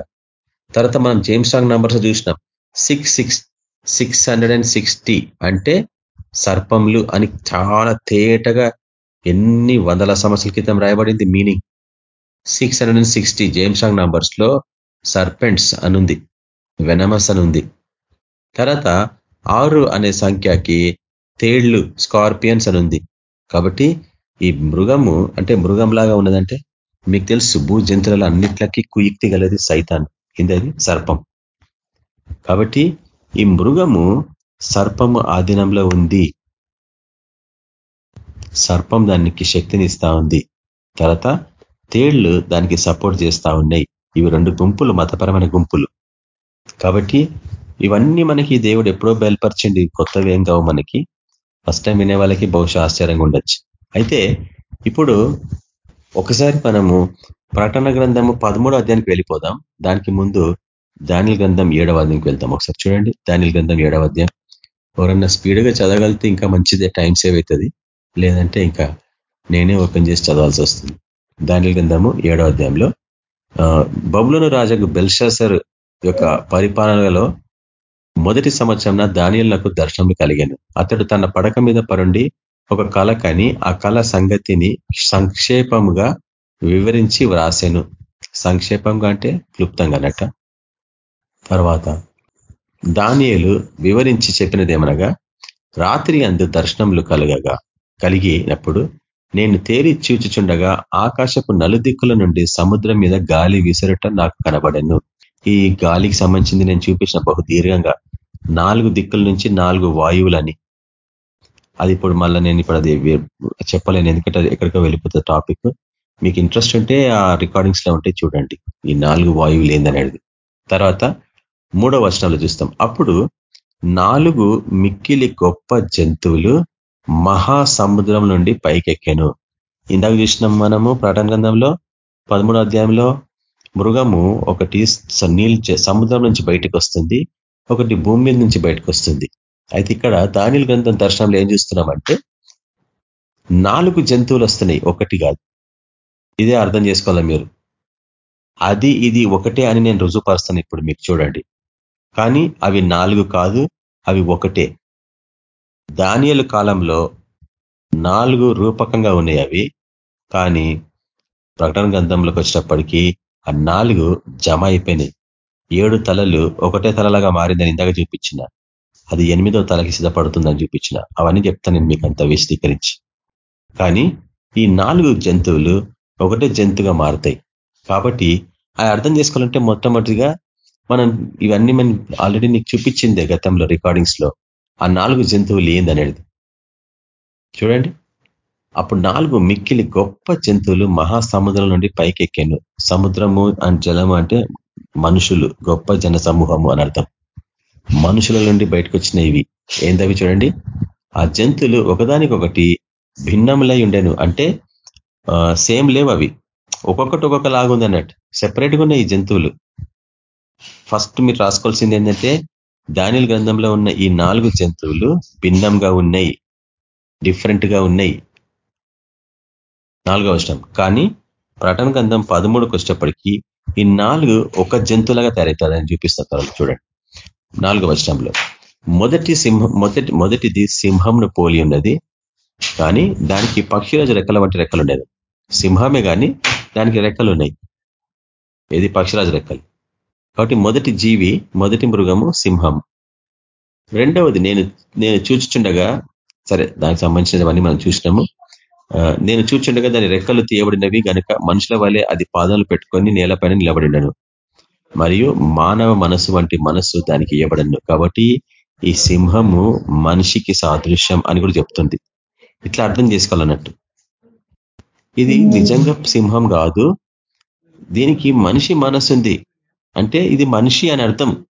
తర్వాత మనం జేమ్స్ సాంగ్ నంబర్స్ చూసినాం. Six six six hundred and sixty అంటే సర్పంలు అని చాలా తేటగా ఎన్ని వందల సంవత్సరాల క్రితం రాయబడింది meaning. Six hundred and sixty James Strong నంబర్స్లో serpents అనుంది. వెనమస్ అనుంది తర్వాత ఆరు అనే సంఖ్యకి తేళ్ళు స్కార్పియన్స్ అనుంది. కాబట్టి ఈ మృగము అంటే మృగంలాగా ఉన్నదంటే మీకు తెలుసు భూ జంతువుల అన్నిట్లకి కుయుక్తి గలది సైతాన్. కిందది సర్పం. కాబట్టి ఈ మృగము సర్పము ఆధీనంలో ఉంది. సర్పం దానికి శక్తిని ఇస్తా ఉంది. తర్వాత తేళ్ళు దానికి సపోర్ట్ చేస్తా ఉన్నాయి. ఇవి రెండు గుంపులు మతపరమైన గుంపులు. కాబట్టి ఇవన్నీ మనకి దేవుడు ఎప్పుడో బయలుపరచండి కొత్తవి ఏం కావు మనకి. ఫస్ట్ టైం వినే వాళ్ళకి బహుశా ఆశ్చర్యంగా ఉండొచ్చు. అయితే ఇప్పుడు ఒకసారి మనము ప్రకటన గ్రంథము పదమూడో అధ్యాయానికి వెళ్ళిపోదాం. దానికి ముందు దానిల గ్రంథం ఏడవ అధ్యాయంకి వెళ్తాం ఒకసారి చూడండి దానిల గ్రంథం ఏడవ అధ్యాయం. ఎవరన్నా స్పీడ్గా చదవగలిగితే ఇంకా మంచిదే టైం సేవ్ అవుతుంది. లేదంటే ఇంకా నేనే ఓపెన్ చేసి చదవాల్సి వస్తుంది. దానిల గ్రంథము ఏడవ అధ్యాయంలో బబులను రాజకు బెల్షాసర్ యొక్క పరిపాలనలో మొదటి సంవత్సరంలో దానియలకు దర్శనం కలిగాను. అతడు తన పడక మీద పరుండి ఒక కళ కని ఆ కళ సంగతిని సంక్షేపముగా వివరించి వ్రాసాను. సంక్షేపంగా అంటే క్లుప్తంగా అన్నట్ట తర్వాత దానియలు వివరించి చెప్పినదేమనగా రాత్రి అందు దర్శనములు కలగగా కలిగినప్పుడు నేను తేరి చూచుచుండగా ఆకాశపు నలుదిక్కుల నుండి సముద్రం మీద గాలి విసరట నాకు కనబడను. ఈ గాలికి సంబంధించింది నేను చూపించిన బహు దీర్ఘంగా నాలుగు దిక్కుల నుంచి నాలుగు వాయువులని. అది ఇప్పుడు మళ్ళీ నేను ఇప్పుడు అది చెప్పలేను ఎందుకంటే అది ఎక్కడికో వెళ్ళిపోతుంది టాపిక్. మీకు ఇంట్రెస్ట్ ఉంటే ఆ రికార్డింగ్స్లో ఉంటే చూడండి. ఈ నాలుగు వాయువులు ఏందనేది. తర్వాత మూడో వచనంలో చూస్తాం. అప్పుడు నాలుగు మిక్కిలి గొప్ప జంతువులు మహాసముద్రం నుండి పైకెక్కాను. ఇందాక చూసినాం మనము ప్రటన గ్రంథంలో పదమూడో అధ్యాయంలో మృగము ఒకటి నీళ్ళు సముద్రం నుంచి బయటకు వస్తుంది ఒకటి భూమి మీద నుంచి బయటకు వస్తుంది. అయితే ఇక్కడ దానిల గ్రంథం దర్శనంలో ఏం చూస్తున్నామంటే నాలుగు జంతువులు వస్తున్నాయి ఒకటి కాదు. ఇదే అర్థం చేసుకోవాలి మీరు. అది ఇది ఒకటే అని నేను రుజుపరుస్తాను ఇప్పుడు మీకు చూడండి. కానీ అవి నాలుగు కాదు అవి ఒకటే. దానియలు కాలంలో నాలుగు రూపకంగా ఉన్నాయి అవి. కానీ ప్రకటన గ్రంథంలోకి వచ్చేటప్పటికీ ఆ నాలుగు జమ అయిపోయినాయి. ఏడు తలలు ఒకటే తలలాగా మారిందని ఇందాక చూపించిన. అది ఎనిమిదో తలకి సిద్ధపడుతుందని చూపించిన. అవన్నీ చెప్తాను నేను మీకు అంత విశదీకరించి. కానీ ఈ నాలుగు జంతువులు ఒకటే జంతువుగా మారుతాయి. కాబట్టి అది అర్థం చేసుకోవాలంటే మొట్టమొదటిగా మనం ఇవన్నీ మనం ఆల్రెడీ నీకు చూపించిందే గతంలో రికార్డింగ్స్లో ఆ నాలుగు జంతువులు ఏందనేది. చూడండి. అప్పుడు నాలుగు మిక్కిలి గొప్ప జంతువులు మహాసముద్రం నుండి పైకెక్కాను. సముద్రము అండ్ జలము అంటే మనుషులు గొప్ప జన సమూహము అని అర్థం. మనుషుల నుండి బయటకు వచ్చిన ఇవి ఏందవి చూడండి? ఆ జంతువులు ఒకదానికొకటి భిన్నములై ఉండేను. అంటే సేమ్ లేవు అవి ఒక్కొక్కటి ఒక్కొక్క లాగుంది అన్నట్టు. సెపరేట్గా ఉన్నాయి ఈ జంతువులు. ఫస్ట్ మీరు రాసుకోవాల్సింది ఏంటంటే దానిల గ్రంథంలో ఉన్న ఈ నాలుగు జంతువులు భిన్నంగా ఉన్నాయి. డిఫరెంట్గా ఉన్నాయి. నాలుగవ ఇష్టం కానీ ప్రటన గ్రంథం పదమూడుకు వచ్చేటప్పటికీ ఈ నాలుగు ఒక జంతువులాగా తయారవుతుందని చూపిస్తారు చూడండి. నాలుగవ ఇష్టంలో మొదటి సింహం మొదటి మొదటిది సింహంను పోలి ఉన్నది. కానీ దానికి పక్షిరాజు రెక్కల వంటి రెక్కలు ఉండేది సింహమే కానీ దానికి రెక్కలు ఉన్నాయి. ఏది? పక్షిరాజు రెక్కలు. కాబట్టి మొదటి జీవి మొదటి మృగము సింహం. రెండవది నేను నేను చూచుచుండగా సరే దానికి సంబంధించినవన్నీ మనం చూసినాము. నేను చూచుండగా దాని రెక్కలు తీయబడినవి గనుక మనుషుల వల్లే అది పాదాలు పెట్టుకొని నేలపైన నిలబడినను. మరియు మానవ మనసు వంటి మనస్సు దానికి ఇవ్వబడను కాబట్టి ఈ సింహము మనిషికి సాదృశ్యం అని కూడా చెప్తుంది. ఇట్లా అర్థం చేసుకోవాలన్నట్టు. ఇది నిజంగా సింహం కాదు. దీనికి మనిషి మనసు ఉంది. అంటే ఇది మనిషి అని అర్థం.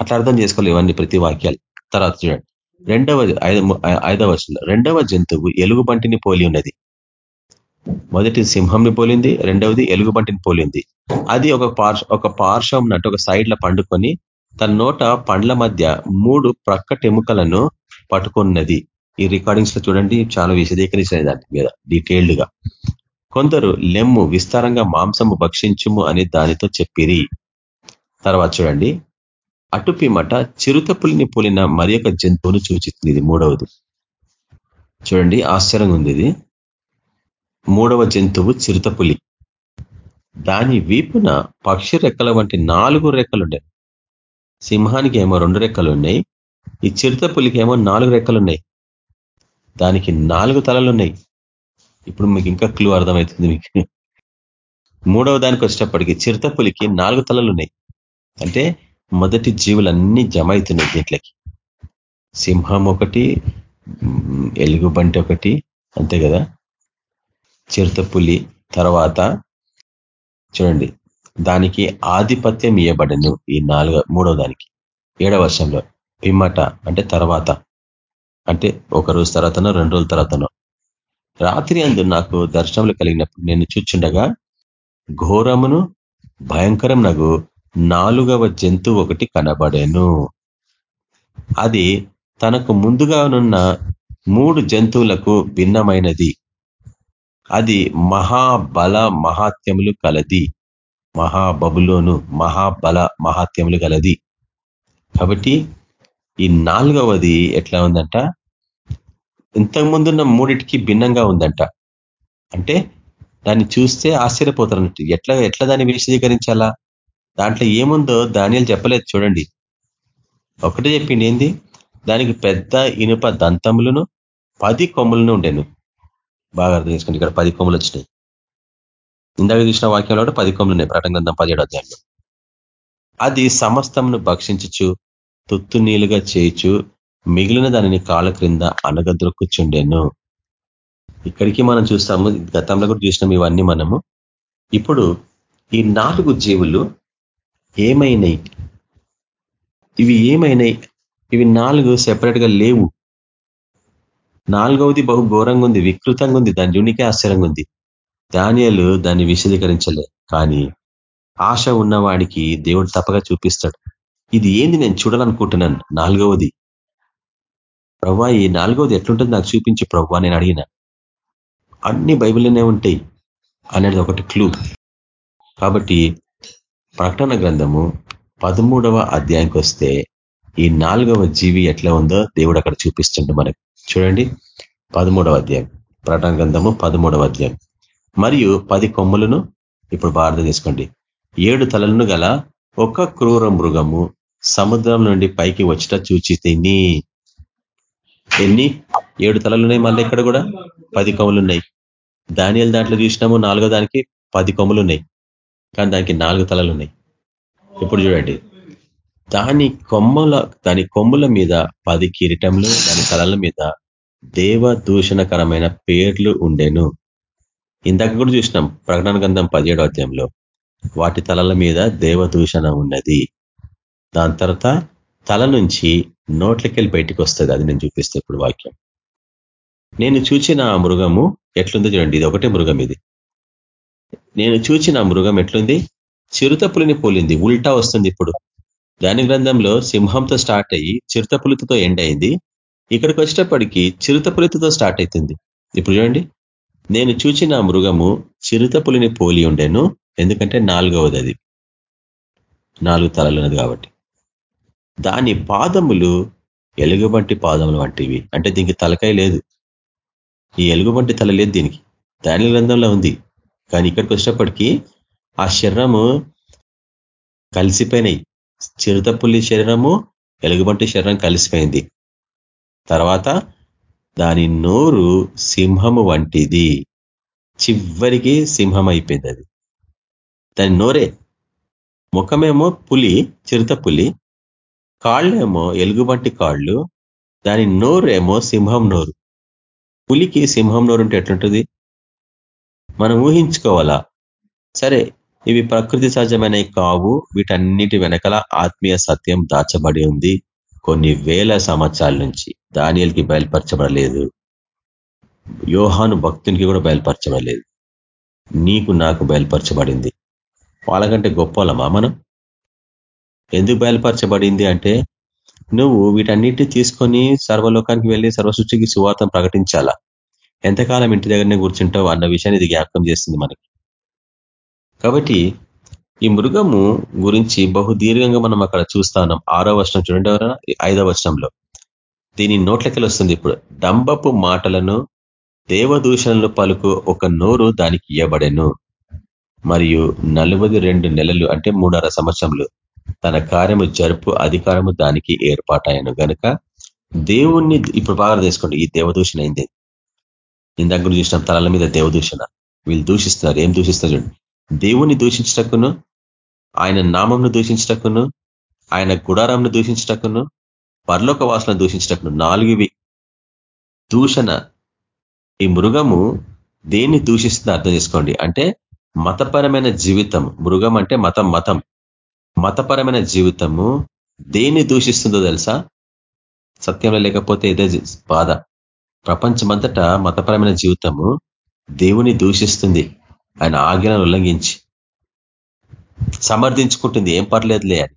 అట్లా అర్థం చేసుకోవాలి ఇవన్నీ ప్రతి వాక్యాలు. తర్వాత చూడండి. రెండవ ఐదవ రెండవ జంతువు ఎలుగుబంటిని పోలి ఉన్నది. మొదటి సింహంని పోలింది రెండవది ఎలుగుబంటిని పోలింది. అది ఒక పార్శ ఒక పార్శ్వం నట్టు ఒక సైడ్లో పండుకొని తన నోట పండ్ల మధ్య మూడు ప్రక్కటెముకలను పట్టుకున్నది. ఈ రికార్డింగ్స్లో చూడండి చాలా విశదీకరించిన దాని మీద డీటెయిల్డ్గా కొందరు లెమ్ము విస్తారంగా మాంసము భక్షించుము అని దానితో చెప్పిరి. తర్వాత చూడండి. అటుపిమట చిరుతపులిని పోలిన మరి యొక్క జంతువును సూచిస్తుంది ఇది. మూడవది. చూడండి ఆశ్చర్యంగా ఉంది ఇది. మూడవ జంతువు చిరుతపులి. దాని వీపున పక్షి రెక్కల వంటి నాలుగు రెక్కలుండే సింహానికి ఏమో రెండు రెక్కలు ఉన్నాయి. ఈ చిరుతపులికి ఏమో నాలుగు రెక్కలున్నాయి దానికి నాలుగు తలలు ఉన్నాయి. ఇప్పుడు మీకు ఇంకా క్లూ అర్థమవుతుంది మీకు. మూడవ దానికి వచ్చేటప్పటికి చిరుతపులికి నాలుగు తలలు ఉన్నాయి. అంటే మొదటి జీవులన్నీ జమ అవుతున్నాయి దీంట్లోకి. సింహం ఒకటి ఎలుగుబంటి ఒకటి అంతే కదా? చిరుతపులి తర్వాత చూడండి దానికి ఆధిపత్యం ఇవ్వబడను ఈ నాలుగో మూడో దానికి. ఏడవ వర్షంలో పిమ్మట అంటే తర్వాత. అంటే ఒక రోజు తర్వాతనో రెండు రోజుల తర్వాతనో. రాత్రి అందు నాకు దర్శనంలో కలిగినప్పుడు నేను చూచుండగా ఘోరమును భయంకరం నాకు నాలుగవ జంతువు ఒకటి కనబడేను. అది తనకు ముందుగానున్న మూడు జంతువులకు భిన్నమైనది. అది మహాబల మహాత్యములు కలది. మహాబబులోను మహాబల మహాత్యములు కలది. కాబట్టి ఈ నాలుగవది ఎట్లా ఉందంట? ఇంతకుముందున్న మూడిటికి భిన్నంగా ఉందంట. అంటే దాన్ని చూస్తే ఆశ్చర్యపోతారన్నట్టు ఎట్లా ఎట్లా దాన్ని విశదీకరించాలా? దాంట్లో ఏముందో ధాన్యాలు చెప్పలేదు చూడండి. ఒకటే చెప్పింది ఏంది? దానికి పెద్ద ఇనుప దంతములను పది కొమ్ములను ఉండేను. బాగా అర్థం చేసుకోండి ఇక్కడ పది కొమ్ములు వచ్చినాయి. ఇందాక చూసిన వాక్యంలో కూడా పది కొమ్ములు ఉన్నాయి ప్రకటన గ్రంథం పదిహేడు అధ్యాయంలో. అది సమస్తమును భక్షించచ్చు తుత్తు నీలుగా చేయుచు మిగిలిన దానిని కాళ్ళ క్రింద అనగద్రొక్కుచుండెను. ఇక్కడికి మనం చూస్తాము గతంలో కూడా చూసినాం ఇవన్నీ మనము. ఇప్పుడు ఈ నాలుగు జీవులు ఏమైనాయి? ఇవి ఏమైనాయి? ఇవి నాలుగు సెపరేట్గా లేవు. నాలుగవది బహు ఘోరంగా ఉంది వికృతంగా ఉంది దాని జునికే ఆశ్చర్యంగా ఉంది. ధాన్యాలు దాన్ని విశదీకరించలే కానీ ఆశ ఉన్నవాడికి దేవుడు తప్పగా చూపిస్తాడు. ఇది ఏంది నేను చూడాలనుకుంటున్నాను? నాలుగవది. ప్రవ్వా ఈ నాలుగవది ఎట్లుంటుంది నాకు చూపించి ప్రవ్వా నేను అడిగిన. అన్ని బైబిల్లోనే ఉంటాయి అనేది ఒకటి క్లూ కాబట్టి ప్రకటన గ్రంథము పదమూడవ అధ్యాయంకి వస్తే ఈ నాలుగవ జీవి ఎట్లా ఉందో దేవుడు అక్కడ చూపిస్తుండే మనకు. చూడండి. పదమూడవ అధ్యాయం. ప్రకటన గ్రంథము పదమూడవ అధ్యాయం. మరియు పది కొమ్ములను ఇప్పుడు భారత తీసుకోండి. ఏడు తలలను గల ఒక క్రూర మృగము సముద్రం నుండి పైకి వచ్చిట చూచి తిని. ఎన్ని? ఏడు తలలున్నాయి మళ్ళీ ఇక్కడ కూడా? పది కొమ్ములు ఉన్నాయి. దానియల్ దాంట్లో చూసినాము నాలుగో దానికి పది కొమ్ములు ఉన్నాయి. కానీ దానికి నాలుగు తలలు ఉన్నాయి ఇప్పుడు చూడండి. దాని కొమ్మల దాని కొమ్ముల మీద పది కిరీటంలు దాని తలల మీద దేవ దూషణకరమైన పేర్లు ఉండేను. ఇందాక కూడా చూసినాం ప్రకటన గంధం పదిహేడో అధ్యాయంలో. వాటి తలల మీద దేవ దూషణ ఉన్నది. దాని తర్వాత తల నుంచి నోట్లకెళ్ళి బయటికి వస్తుంది. అది నేను చూపిస్తే ఇప్పుడు వాక్యం. నేను చూచిన ఆ మృగము ఎట్లుందో చూడండి. ఇది ఒకటే మృగం ఇది. నేను చూచిన మృగం ఎట్లుంది? చిరుతపులిని పోలింది. ఉల్టా వస్తుంది ఇప్పుడు. దాని గ్రంథంలో సింహంతో స్టార్ట్ అయ్యి చిరుతపులితో ఎండ్ అయింది. ఇక్కడికి వచ్చేటప్పటికి చిరుతపులితో స్టార్ట్ అవుతుంది. ఇప్పుడు చూడండి. నేను చూచిన మృగము చిరుతపులిని పోలి ఉండేను. ఎందుకంటే నాలుగవది అది. నాలుగు తలలు ఉన్నది కాబట్టి. దాని పాదములు ఎలుగుబంటి పాదములు వంటివి. అంటే దీనికి తలకాయ లేదు. ఈ ఎలుగుబంటి తల లేదు దీనికి. దాని గ్రంథంలో ఉంది. కానీ ఇక్కడికి వచ్చినప్పటికీ ఆ శరీరము కలిసిపోయినాయి. చిరుతపుల్లి శరీరము ఎలుగుబంటి శరీరం కలిసిపోయింది. తర్వాత దాని నోరు సింహము వంటిది. చివరికి సింహం అయిపోయింది అది. దాని నోరే. ముఖమేమో పులి చిరుత పులి కాళ్ళేమో ఎలుగుబంటి కాళ్ళు. దాని నోరేమో సింహం నోరు. పులికి సింహం నోరు ఉంటే ఎట్లుంటుంది? మనం ఊహించుకోవాలా? సరే ఇవి ప్రకృతి సహజమైనవి కావు వీటన్నిటి వెనకల ఆత్మీయ సత్యం దాచబడి ఉంది కొన్ని వేల సంవత్సరాల నుంచి. దానియల్కి బయలుపరచబడలేదు. యోహాను భక్తునికి కూడా బయలుపరచబడలేదు. నీకు నాకు బయలుపరచబడింది. వాళ్ళకంటే గొప్పలమా మనం? ఎందుకు బయలుపరచబడింది అంటే నువ్వు వీటన్నిటి తీసుకొని సర్వలోకానికి వెళ్ళి సర్వసృష్టికి సువార్తం ప్రకటించాలా? ఎంతకాలం ఇంటి దగ్గరనే కూర్చుంటావు అన్న విషయాన్ని ఇది జ్ఞాపకం చేస్తుంది మనకి. కాబట్టి ఈ మృగము గురించి బహు దీర్ఘంగా మనం అక్కడ చూస్తా ఉన్నాం. ఆరో వర్షం చూడండి ఎవరైనా? ఐదో వర్షంలో దీని నోట్లకెళ్ళి వస్తుంది ఇప్పుడు. డంబపు మాటలను దేవదూషణలు పలుకు ఒక నోరు దానికి ఇయ్యబడెను. మరియు నలభై రెండు నెలలు అంటే మూడున్నర సంవత్సరములు. తన కార్యము జరుపు అధికారము దానికి ఏర్పాటాయను గనుక దేవుణ్ణి ఇప్పుడు బాగా తీసుకోండి ఈ దేవదూషణ అయింది ఇందాక చూసిన తలల మీద దేవదూషణ వీళ్ళు దూషిస్తున్నారు. ఏం దూషిస్తారు చూడండి దేవుణ్ణి దూషించటకును ఆయన నామంను దూషించటకును ఆయన గుడారంను దూషించటకును పర్లోక వాసన దూషించటకును. నాలుగువి దూషణ. ఈ మృగము దేన్ని దూషిస్తుందో అర్థం చేసుకోండి. అంటే మతపరమైన జీవితం. మృగం అంటే మతం మతం. మతపరమైన జీవితము దేన్ని దూషిస్తుందో తెలుసా? సత్యంలో లేకపోతే ఇదే బాధ. ప్రపంచమంతటా మతపరమైన జీవితము దేవుని దూషిస్తుంది. ఆయన ఆజ్ఞలను ఉల్లంఘించి సమర్థించుకుంటుంది. ఏం పర్లేదులే అని.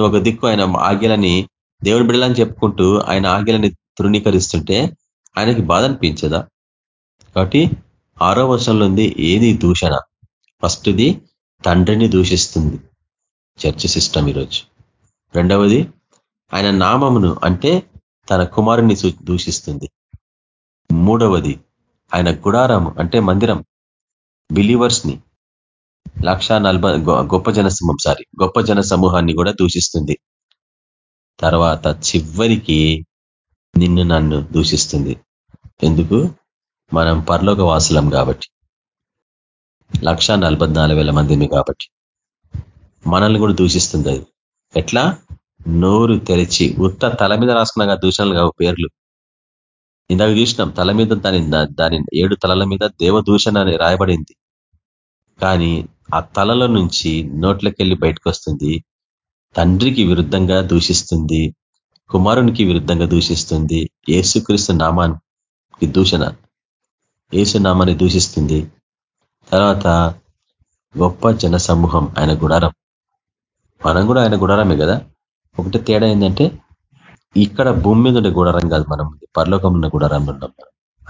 ఒక దిక్కు ఆయన ఆజ్ఞలని దేవుని బిడ్డలని చెప్పుకుంటూ ఆయన ఆజ్ఞలని తృణీకరిస్తుంటే ఆయనకి బాధ అనిపించదా? కాబట్టి ఆరో వర్షంలో ఉంది ఏది దూషణ? ఫస్ట్ది తండ్రిని దూషిస్తుంది చర్చ సిస్టమ్ ఈరోజు. రెండవది ఆయన నామమును అంటే తన కుమారుని దూషిస్తుంది. మూడవది ఆయన గుడారము అంటే మందిరం బిలీవర్స్ని లక్ష గొప్ప జన సమూహం సారీ గొప్ప జన సమూహాన్ని కూడా దూషిస్తుంది. తర్వాత చివరికి నిన్ను నన్ను దూషిస్తుంది. ఎందుకు? మనం పరలోక వాసులం కాబట్టి. లక్ష మందిని కాబట్టి. మనల్ని కూడా దూషిస్తుంది అది. ఎట్లా? నోరు తెరిచి ఉత్త తల మీద రాసుకున్నాక దూషణలు కావు పేర్లు. ఇందాక చూసినాం తల మీద దాని దాని ఏడు తలల మీద దేవదూషణ అని రాయబడింది. కానీ ఆ తలలో నుంచి నోట్లకెళ్ళి బయటకు వస్తుంది తండ్రికి విరుద్ధంగా దూషిస్తుంది కుమారునికి విరుద్ధంగా దూషిస్తుంది ఏసుక్రీస్తు నామానికి దూషణ. ఏసు నామాన్ని దూషిస్తుంది. తర్వాత గొప్ప జన సమూహం ఆయన గుడారం. మనం కూడా ఆయన గుడారమే కదా? ఒకటి తేడా ఏంటంటే ఇక్కడ భూమి మీద ఉండే గుడారం కాదు మనం పరలోకం ఉన్న గుడారంలో ఉన్నాం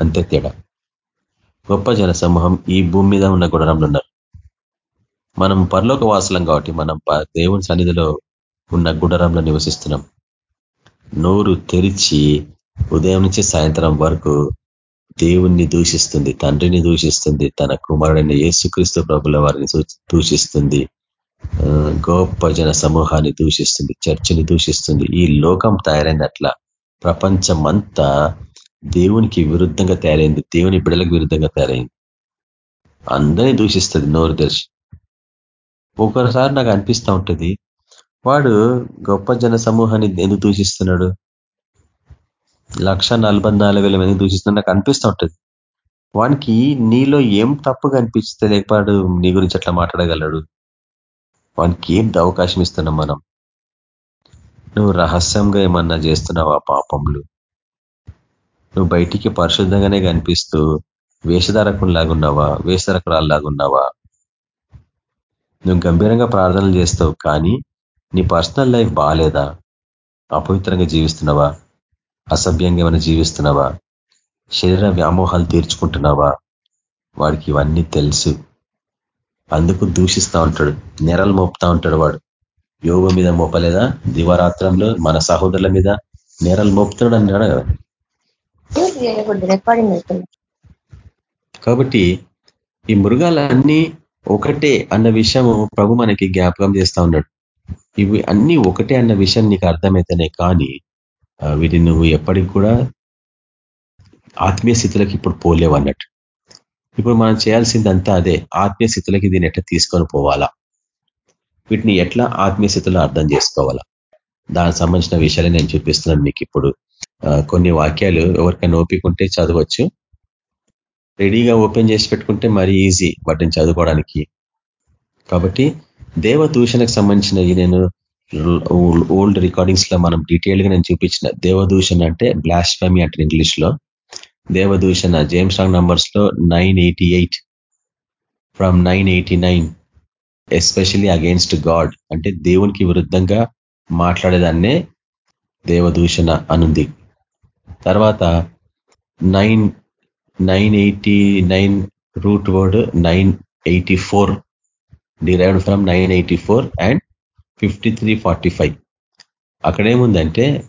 అంతే తేడా. గొప్ప జన సమూహం ఈ భూమి మీద ఉన్న గుడారంలో ఉన్నారు. మనం పరలోక వాసులం కాబట్టి మనం దేవుని సన్నిధిలో ఉన్న గుడారంలో నివసిస్తున్నాం. నోరు తెరిచి ఉదయం నుంచి సాయంత్రం వరకు దేవుణ్ణి దూషిస్తుంది తండ్రిని దూషిస్తుంది తన కుమారుడైన యేసుక్రీస్తు ప్రభుల వారిని దూషిస్తుంది. గొప్ప జన సమూహాన్ని దూషిస్తుంది చర్చిని దూషిస్తుంది. ఈ లోకం తయారైంది అట్లా ప్రపంచమంతా దేవునికి విరుద్ధంగా తయారైంది. దేవుని బిడలకు విరుద్ధంగా తయారైంది. అందరినీ దూషిస్తుంది నోరు దర్శి ఒకసారి నాకు అనిపిస్తూ ఉంటుంది వాడు గొప్ప జన సమూహాన్ని ఎందుకు దూషిస్తున్నాడు? లక్ష నలభై నాలుగు వేల మంది దూషిస్తున్నాడు నాకు అనిపిస్తూ ఉంటుంది. వానికి నీలో ఏం తప్పు కనిపిస్తే లేకపోతే నీ గురించి అట్లా మాట్లాడగలడు? వానికి ఏం అవకాశం ఇస్తున్నాం మనం? నువ్వు రహస్యంగా ఏమన్నా చేస్తున్నావా పాపంలు? నువ్వు బయటికి పరిశుద్ధంగానే కనిపిస్తూ వేషధారకులాగున్నావా వేషధారకురాల్లాగున్నావా? నువ్వు గంభీరంగా ప్రార్థనలు చేస్తావు కానీ నీ పర్సనల్ లైఫ్ బాగాలేదా అపవిత్రంగా జీవిస్తున్నావా? అసభ్యంగా ఏమైనా జీవిస్తున్నావా? శరీర వ్యామోహాలు తీర్చుకుంటున్నావా? వాడికి ఇవన్నీ తెలుసు. అందుకు దూషిస్తూ ఉంటాడు నెరలు మోపుతా ఉంటాడు వాడు. యోగ మీద మోపలేదా? దివరాత్రంలో మన సహోదరుల మీద నెరలు మోపుతున్నాడు అన్నాడు కదా కాబట్టి ఈ మృగాలన్నీ ఒకటే అన్న విషయం ప్రభు మనకి జ్ఞాపకం చేస్తా ఉన్నాడు. ఇవి అన్ని ఒకటే అన్న విషయం నీకు అర్థమైతేనే కానీ వీటిని నువ్వు ఎప్పటికి కూడా ఆత్మీయ స్థితులకి ఇప్పుడు పోలేవు అన్నట్టు. ఇప్పుడు మనం చేయాల్సిందంతా అదే. ఆత్మీయ స్థితులకి దీన్ని ఎట్లా తీసుకొని పోవాలా? వీటిని ఎట్లా ఆత్మీయ స్థితిలో అర్థం చేసుకోవాలా? దానికి సంబంధించిన విషయాలు నేను చూపిస్తున్నాను మీకు ఇప్పుడు. కొన్ని వాక్యాలు ఎవరికైనా ఓపిక ఉంటే చదవచ్చు. రెడీగా ఓపెన్ చేసి పెట్టుకుంటే మరీ ఈజీ వాటిని చదువుకోవడానికి. కాబట్టి దేవ దూషణకు సంబంధించినవి నేను ఓల్డ్ రికార్డింగ్స్లో మనం డీటెయిల్గా నేను చూపించిన దేవదూషణ అంటే బ్లాస్ఫమీ అంటే ఇంగ్లీష్లో దేవదూషణ James Strong నంబర్స్లో nine eighty eight from nine especially against God అంటే దేవునికి విరుద్ధంగా మాట్లాడేదాన్నే దేవదూషణ అనుంది. తర్వాత nine nine eighty nine root word nine eighty four derived from nine eighty four and fifty three forty five అక్కడేముందంటే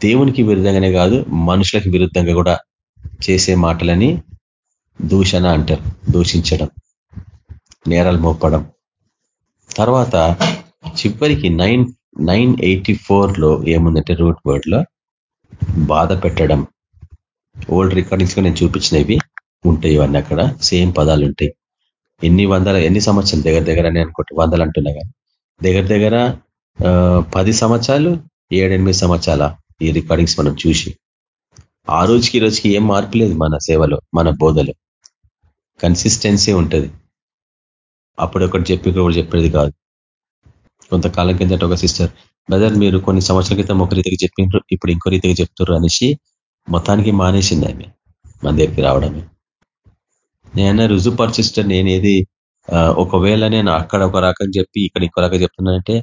దేవునికి విరుద్ధంగానే కాదు మనుషులకు విరుద్ధంగా కూడా చేసే మాటలని దూషణ అంటారు దూషించడం నేరాలు మోపడం. తర్వాత చివరికి నైన్ నైన్ ఎయిటీ ఫోర్లో ఏముందంటే రూట్ వర్డ్లో బాధ పెట్టడం. ఓల్డ్ రికార్డింగ్స్ నేను చూపించినవి ఉంటాయి ఇవన్నీ అక్కడ సేమ్ పదాలు ఉంటాయి. ఎన్ని వందల ఎన్ని సంవత్సరాలు దగ్గర దగ్గర అని అనుకుంటే వందలు అంటున్నా కానీ. దగ్గర దగ్గర పది సంవత్సరాలు ఏడెనిమిది సంవత్సరాల? ఈ రికార్డింగ్స్ మనం చూసి. ఆ రోజుకి రోజుకి ఏం మార్పు లేదు మన సేవలో మన బోధలో. కన్సిస్టెన్సీ ఉంటుంది. అప్పుడు ఒకటి చెప్పి ఒకటి చెప్పేది కాదు. కొంతకాలం కిందట ఒక సిస్టర్ బ్రదర్ మీరు కొన్ని సంవత్సరాల క్రితం ఒక రీతికి చెప్పిండ్రు ఇప్పుడు ఇంకో రీతికి చెప్తున్నారు అనేసి మొత్తానికి మానేసింది ఆమె మన దగ్గరికి రావడమే. నేను రుజుపరిచిస్టర్ నేనేది ఒకవేళ నేను అక్కడ ఒక రకం చెప్పి ఇక్కడ ఇంకో రకం చెప్తున్నానంటే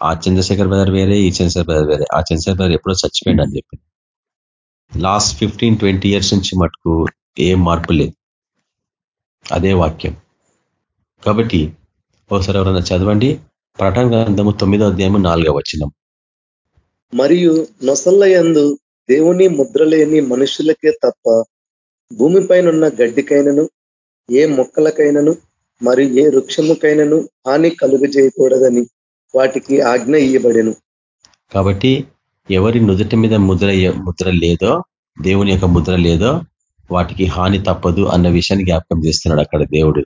ఆ చంద్రశేఖర్ బ్రదర్ వేరే ఈ చంద్రశేఖర్ బ్రదర్ వేరే. ఆ చంద్రశేఖర్ బ్రదర్ ఎప్పుడో చచ్చిపోయింది అని చెప్పి లాస్ట్ ఫిఫ్టీన్ ట్వంటీ ఇయర్స్ నుంచి మటుకు ఏం మార్పు లేదు. అదే వాక్యం. కాబట్టి ఒకసారి ఎవరన్నా చదవండి. ప్రటన గ్రంథము తొమ్మిదో అధ్యాయము నాలుగో వచ్చినం మరియు నొసల్లయందు దేవుని ముద్రలేని మనుషులకే తప్ప భూమిపైనున్న గడ్డికైనను ఏ మొక్కలకైనను మరి ఏ వృక్షముకైనను హాని కలుగు చేయకూడదని వాటికి ఆజ్ఞ ఇయ్యబడెను. కాబట్టి ఎవరి నుదుటి మీద ముద్ర ముద్ర లేదో దేవుని యొక్క ముద్ర లేదో వాటికి హాని తప్పదు అన్న విషయాన్ని జ్ఞాపకం చేస్తున్నాడు అక్కడ దేవుడు.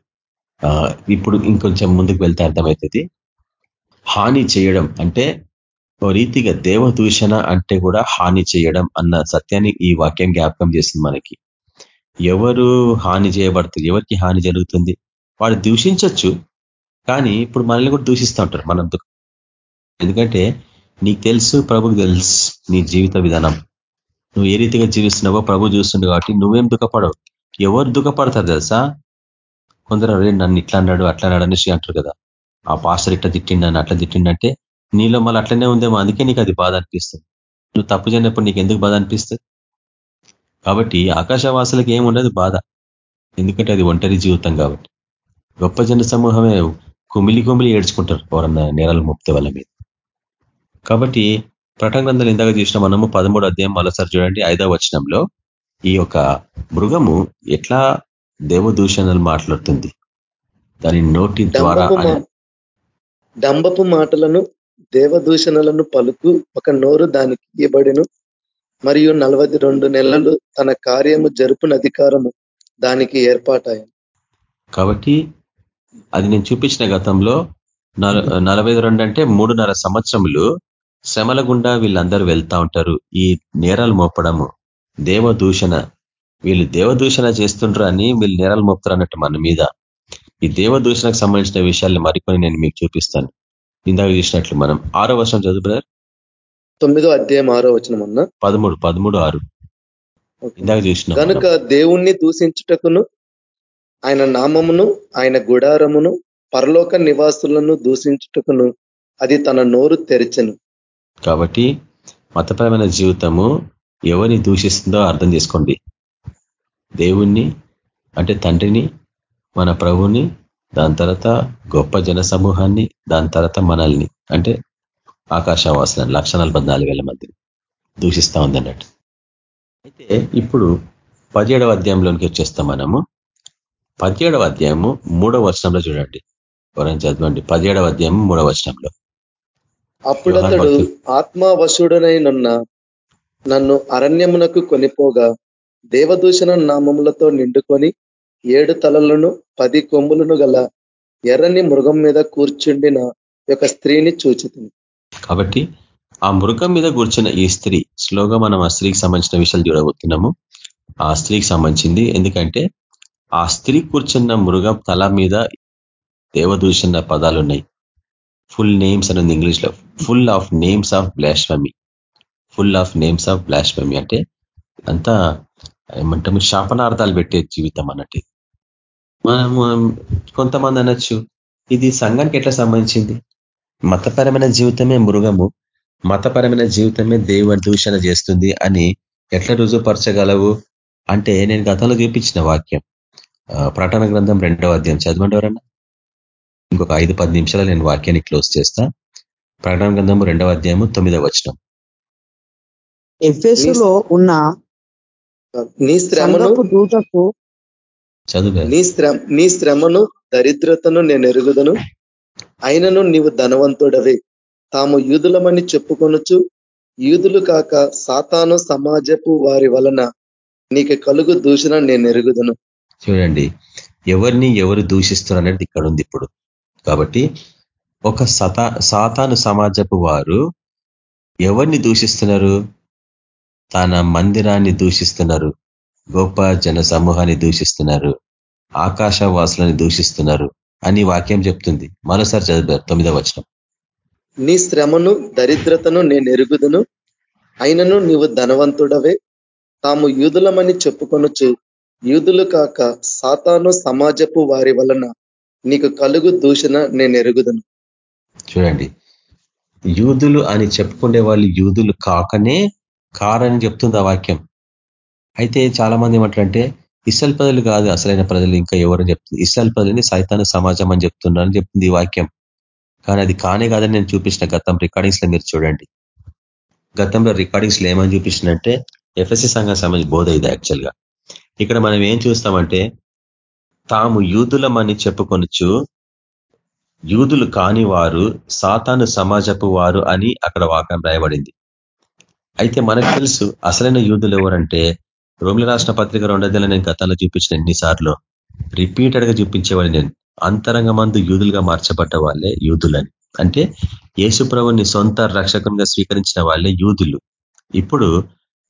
ఇప్పుడు ఇంకొంచెం ముందుకు వెళ్తే అర్థమవుతుంది. హాని చేయడం అంటే ఓ రీతిగా దేవదూషణ అంటే కూడా హాని చేయడం అన్న సత్యాన్ని ఈ వాక్యం జ్ఞాపకం చేస్తుంది మనకి. ఎవరు హాని చేయబడుతుంది ఎవరికి హాని జరుగుతుంది? వాడు దూషించవచ్చు కానీ ఇప్పుడు మనల్ని కూడా దూషిస్తూ ఉంటారు. మనం ఎందుకంటే నీకు తెలుసు ప్రభుకి తెలుసు నీ జీవిత విధానం. నువ్వు ఏ రీతిగా జీవిస్తున్నావో ప్రభు చూస్తుండు కాబట్టి నువ్వేం దుఃఖపడవు. ఎవరు దుఃఖపడతారు తెలుసా? కొందరు అరే నన్ను ఇట్లా అన్నాడు అట్లా అన్నాడు అనేసి అంటారు కదా. ఆ పాస్టర్ ఇట్లా తిట్టిండని అట్లా తిట్టిండంటే నీలో మళ్ళీ అట్లనే ఉందేమో అందుకే నీకు అది బాధ అనిపిస్తుంది. నువ్వు తప్పు చేయనప్పుడు నీకు ఎందుకు బాధ అనిపిస్తుంది? కాబట్టి ఆకాశవాసులకు ఏముండదు బాధ. ఎందుకంటే అది ఒంటరి జీవితం కాబట్టి. గొప్ప జన సమూహమే కుమిలి కుమిలి ఏడ్చుకుంటారు. ఎవరన్నా నేరాలు ముప్తే వాళ్ళ మీద. కాబట్టి ప్రటన గ్రంథాలు ఇందాక చూసిన మనము పదమూడు అధ్యాయం మరోసారి చూడండి ఐదవ వచనంలో ఈ యొక్క మృగము ఎట్లా దేవదూషణలు మాట్లాడుతుంది? దాని నోటి ద్వారా డంబపు మాటలను దేవదూషణలను పలుకు ఒక నోరు దానికి ఇవ్వబడిను మరియు నలభై రెండు నెలలు తన కార్యము జరుపున అధికారము దానికి ఏర్పాటాయి కాబట్టి అది నేను చూపించిన గతంలో నలభై రెండు అంటే మూడున్నర సంవత్సరములు శ్రమల గుండా వీళ్ళందరూ వెళ్తా ఉంటారు ఈ నేరాలు మోపడము. దేవదూషణ. వీళ్ళు దేవదూషణ చేస్తుండ్రు అని వీళ్ళు నేరాలు మోపుతారు అన్నట్టు మన మీద. ఈ దేవదూషణకు సంబంధించిన విషయాల్ని మరికొని నేను మీకు చూపిస్తాను. ఇందాక చూసినట్లు మనం ఆరో వర్షం చదువు తొమ్మిదో అధ్యాయం ఆరో వచ్చిన మొన్న పదమూడు పదమూడు ఆరు. ఇందాక చూసిన కనుక దేవుణ్ణి దూషించుటకును ఆయన నామమును ఆయన గుడారమును పరలోక నివాసులను దూషించుటకును అది తన నోరు తెరిచెను. కాబట్టి మతపరమైన జీవితము ఎవరిని దూషిస్తుందో అర్థం చేసుకోండి. దేవుణ్ణి అంటే తండ్రిని మన ప్రభుని దాని తర్వాత గొప్ప జన సమూహాన్ని దాని తర్వాత మనల్ని అంటే ఆకాశవాసులను లక్ష మందిని దూషిస్తా ఉందన్నట్టు. అయితే ఇప్పుడు పదిహేడవ అధ్యాయంలోనికి వచ్చేస్తాం మనము. పదిహేడవ అధ్యాయము మూడవ వచనంలో చూడండి. ఎవరైనా చదవండి. పదిహేడవ అధ్యాయం మూడవ వచనంలో. అప్పుడతడు ఆత్మావశుడనైనున్న నన్ను అరణ్యమునకు కొనిపోగా దేవదూషణ నామములతో నిండుకొని ఏడు తలలను పది కొమ్ములను గల ఎర్రని మృగం మీద కూర్చుండిన యొక్క స్త్రీని చూచుతుంది కాబట్టి ఆ మృగం మీద కూర్చున్న ఈ స్త్రీ స్లోగా మనం ఆ స్త్రీకి సంబంధించిన విషయాలు చూడబోతున్నాము. ఆ స్త్రీకి సంబంధించింది ఎందుకంటే ఆ స్త్రీ కూర్చున్న మృగం తల మీద దేవదూషణ పదాలు ఉన్నాయి ఫుల్ నేమ్స్ అనేది ఇంగ్లీష్లో full of names of blasphemy full of names of blasphemy అంటే అంతా ఏమంటాము శాపనార్థాలు పెట్టే జీవితం అన్నట్టు మనము కొంతమంది అనొచ్చు ఇది సంఘానికి ఎట్లా సంబంధించింది? మతపరమైన జీవితమే మృగము మతపరమైన జీవితమే దేవుని దూషణ చేస్తుంది అని ఎట్లా రుజువుపరచగలవు? అంటే నేను గతంలో చూపించిన వాక్యం. ప్రకటన గ్రంథం రెండవ అధ్యాయం. చదవండి ఎవరన్నా? ఇంకొక ఐదు పది నిమిషాలు నేను వాక్యాన్ని క్లోజ్ చేస్తా. ప్రకటన గ్రంథము రెండవ అధ్యాయము తొమ్మిదవ వచనం. ఎఫ్ఎస్లో ఉన్న నీ శ్రమను దూతకు చదువు నీ శ్రమ నీ శ్రమను దరిద్రతను నేను ఎరుగుదను. అయినను నీవు ధనవంతుడవే. తాము యూదులమని చెప్పుకొనొచ్చు యూదులు కాక సాతాను సమాజపు వారి వలన నీకు కలుగు దూషణ నేను ఎరుగుదను. చూడండి ఎవరిని ఎవరు దూషిస్తున్నారు అనేది ఇక్కడ ఉంది ఇప్పుడు. కాబట్టి ఒక సతా సాతాను సమాజపు వారు ఎవరిని దూషిస్తున్నారు? తన మందిరాన్ని దూషిస్తున్నారు. గొప్ప జన సమూహాన్ని దూషిస్తున్నారు. ఆకాశవాసులని దూషిస్తున్నారు అని వాక్యం చెప్తుంది. మరోసారి చదివారు తొమ్మిదవ వచనం. నీ శ్రమను దరిద్రతను నేను ఎరుగుదును. అయినను నీవు ధనవంతుడవే. తాము యూదులమని చెప్పుకొనొచ్చు యూదులు కాక సాతాను సమాజపు వారి వలన నీకు కలుగు దూషణ నేను ఎరుగుదును. చూడండి. యూదులు అని చెప్పుకునే వాళ్ళు యూదులు కాకనే కారని చెప్తుంది ఆ వాక్యం. అయితే చాలా మంది ఏమంటారంటే ఇసల్ ప్రజలు కాదు అసలైన ప్రజలు ఇంకా ఎవరని చెప్తుంది. ఇసల్ ప్రజలని సైతాన సమాజం అని చెప్తున్నారని చెప్తుంది ఈ వాక్యం. కానీ అది కానే కాదని నేను చూపించిన గతం రికార్డింగ్స్లో మీరు చూడండి. గతంలో రికార్డింగ్స్లో ఏమని చూపించినంటే ఎఫ్ఎస్సి సంఘం సంబంధించి బోధ ఇది యాక్చువల్గా ఇక్కడ మనం ఏం చూస్తామంటే తాము యూదులమని చెప్పుకొనొచ్చు యూదులు కాని వారు సాతాను సమాజపు వారు అని అక్కడ వాక్యం రాయబడింది. అయితే మనకు తెలుసు అసలైన యూదులు ఎవరంటే రోమిల రాష్ట్ర పత్రిక రెండోదేళ్ళ నేను గతంలో చూపించిన ఎన్నిసార్లు రిపీటెడ్గా చూపించేవాడిని నేను. అంతరంగ మందు యూదులుగా మార్చబడ్డ వాళ్ళే యూదులని. అంటే యేసుప్రభుని సొంత రక్షకంగా స్వీకరించిన వాళ్ళే యూదులు. ఇప్పుడు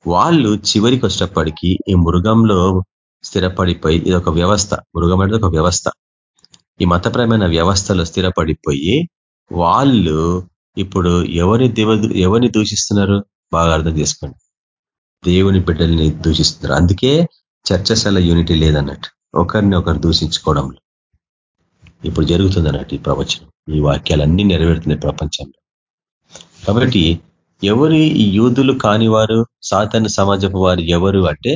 వాళ్ళు చివరికి వచ్చేటప్పటికీ ఈ మృగంలో స్థిరపడిపోయి ఇది ఒక వ్యవస్థ. మృగం అనేది ఒక వ్యవస్థ. ఈ మతపరమైన వ్యవస్థలో స్థిరపడిపోయి వాళ్ళు ఇప్పుడు ఎవరి దేవ ఎవరిని దూషిస్తున్నారు? బాగా అర్థం చేసుకోండి. దేవుని బిడ్డల్ని దూషిస్తున్నారు. అందుకే చర్చశాల యూనిటీ లేదన్నట్టు. ఒకరిని ఒకరు దూషించుకోవడంలో. ఇప్పుడు జరుగుతుంది అన్నట్టు ఈ ప్రవచనం. ఈ వాక్యాలన్నీ నెరవేరుతున్నాయి ప్రపంచంలో. కాబట్టి ఎవరు ఈ యూదులు కానివారు సాధారణ సమాజపు వారు ఎవరు అంటే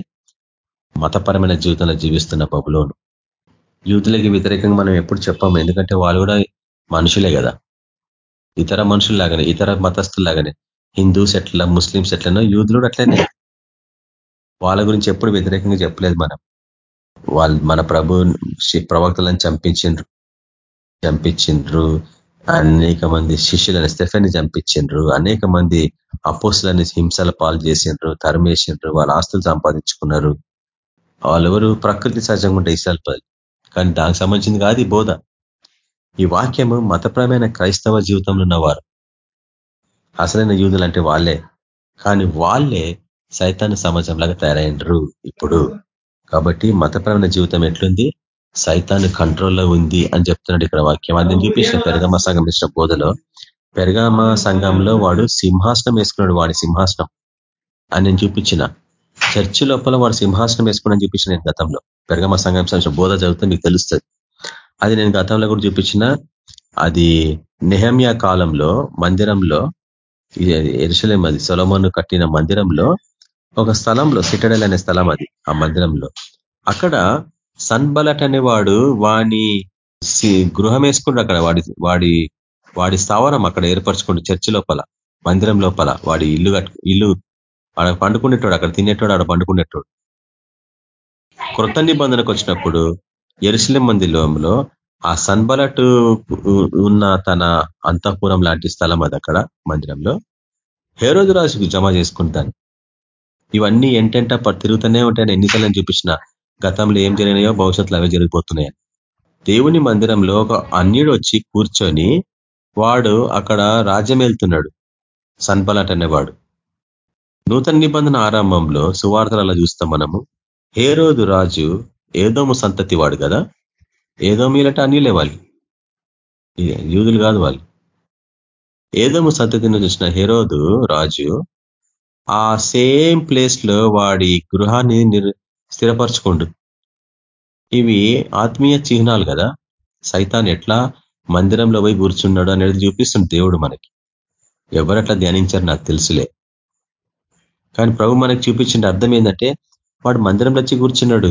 మతపరమైన జీవితంలో జీవిస్తున్న బబులోను. యూదులకి వ్యతిరేకంగా మనం ఎప్పుడు చెప్పాము. ఎందుకంటే వాళ్ళు కూడా మనుషులే కదా. ఇతర మనుషుల్లాగానే ఇతర మతస్థుల్లాగానే. హిందూస్ ఎట్లా ముస్లింస్ ఎట్లనో యూదులు అట్లనే. వాళ్ళ గురించి ఎప్పుడు వ్యతిరేకంగా చెప్పలేదు మనం. వాళ్ళు మన ప్రభు ప్రవక్తలను చంపించిండ్రు. చంపించిండ్రు. అనేక మంది శిష్యులను స్టెఫెన్ చంపించిండ్రు. అనేక మంది అపోసులని హింసల పాలు చేసిండ్రు తరిమేసిండ్రు వాళ్ళ ఆస్తులు సంపాదించుకున్నారు. వాళ్ళెవరు? ప్రకృతి సహజంగా ఉంటే ఇసాల్ కానీ దానికి సంబంధించింది కాదు ఈ బోధ. ఈ వాక్యము మతపరమైన క్రైస్తవ జీవితంలో ఉన్నవారు. అసలైన యూదులు అంటే వాళ్ళే. కానీ వాళ్ళే సైతాన్ని సమాజంలాగా తయారైనరు ఇప్పుడు. కాబట్టి మతపరమైన జీవితం ఎట్లుంది? సైతాన్ని కంట్రోల్లో ఉంది అని చెప్తున్నాడు ఇక్కడ వాక్యం. అది చూపించిన పెరగమ సంఘం ఇచ్చిన బోధలో. పెరగమ సంఘంలో వాడు సింహాసనం వేసుకున్నాడు వాడి సింహాసనం. అని నేను చూపించిన. చర్చి లోపల వాడు సింహాసనం వేసుకున్నాను చూపించిన నేను గతంలో. పెరగమ సంఘం బోధ చదివితే మీకు తెలుస్తుంది. అది నేను గతంలో కూడా చూపించిన అది నెహమ్యా కాలంలో మందిరంలో ఎరుసలేం అది సొలమోను కట్టిన మందిరంలో ఒక స్థలంలో సిటడల్ అనే స్థలం అది ఆ మందిరంలో. అక్కడ సన్బలట్ అనేవాడు వాని గృహం వేసుకుంటూ అక్కడ వాడి వాడి వాడి స్థావరం అక్కడ ఏర్పరచుకుంటూ చర్చి లోపల మందిరం లోపల. వాడి ఇల్లు ఇల్లు ఆడ పండుకునేటోడు అక్కడ తినేటోడు ఆడ పండుకునేటోడు. కృత నిబంధనకు వచ్చినప్పుడు ఎరుసలేం మందిలో ఆ సన్బలట్ ఉన్న తన అంతఃపురం లాంటి స్థలం అది అక్కడ మందిరంలో. హేరోజు రాజుకు జమ చేసుకుంటాను ఇవన్నీ ఎంటెంట తిరుగుతూనే ఉంటాయని ఎన్నికలను చూపించిన గతంలో ఏం జరిగినాయో భవిష్యత్తులో అవే జరిగిపోతున్నాయని. దేవుని మందిరంలో ఒక అన్యుడు వచ్చి కూర్చొని వాడు అక్కడ రాజ్యం వెళ్తున్నాడు సన్బలట్ అనేవాడు. నూతన నిబంధన ఆరంభంలో సువార్తలు చూస్తాం మనము. హేరోదు రాజు ఏదోము సంతతి వాడు కదా? ఏదో మీలట వాళ్ళు. యూదులు కాదు వాళ్ళు. ఏదోము సంతతిని చూసిన హేరోదు రాజు ఆ సేమ్ ప్లేస్లో వాడి గృహాన్ని స్థిరపరచుకోండు. ఇవి ఆత్మీయ చిహ్నాలు కదా? సైతాన్ ఎట్లా మందిరంలో పోయి కూర్చున్నాడు అనేది చూపిస్తుంది దేవుడు మనకి. ఎవరట్లా ధ్యానించారు నాకు తెలుసులే. కానీ ప్రభు మనకి చూపించిన అర్థం ఏంటంటే వాడు మందిరంలో వచ్చి కూర్చున్నాడు.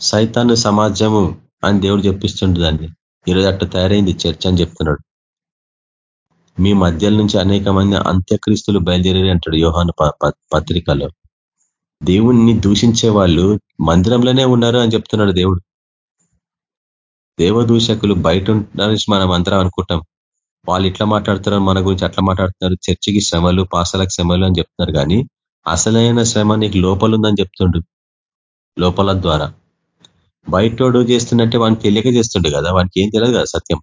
సైతాను సమాజము అని దేవుడు చెప్పిస్తుండు దాన్ని. ఈరోజు అట్ట తయారైంది చర్చ అని చెప్తున్నాడు. మీ మధ్యల నుంచి అనేక మంది అంత్యక్రీస్తులు బయలుదేరి అంటాడు యోహాను పత్రికలో. దేవుణ్ణి దూషించే వాళ్ళు మందిరంలోనే ఉన్నారు అని చెప్తున్నాడు దేవుడు. దేవదూషకులు బయట ఉంటారని మనం అందరం అనుకుంటాం. వాళ్ళు ఇట్లా మాట్లాడుతున్నారు మన గురించి అట్లా మాట్లాడుతున్నారు చర్చికి శ్రమలు పాసలకు శ్రమలు అని చెప్తున్నారు కానీ అసలైన శ్రమ నీకు లోపలుందని చెప్తుండు లోపల ద్వారా. బయటోడు చేస్తున్నట్టే వాడిని తెలియక చేస్తుండు కదా వానికి ఏం తెలియదు కదా సత్యం.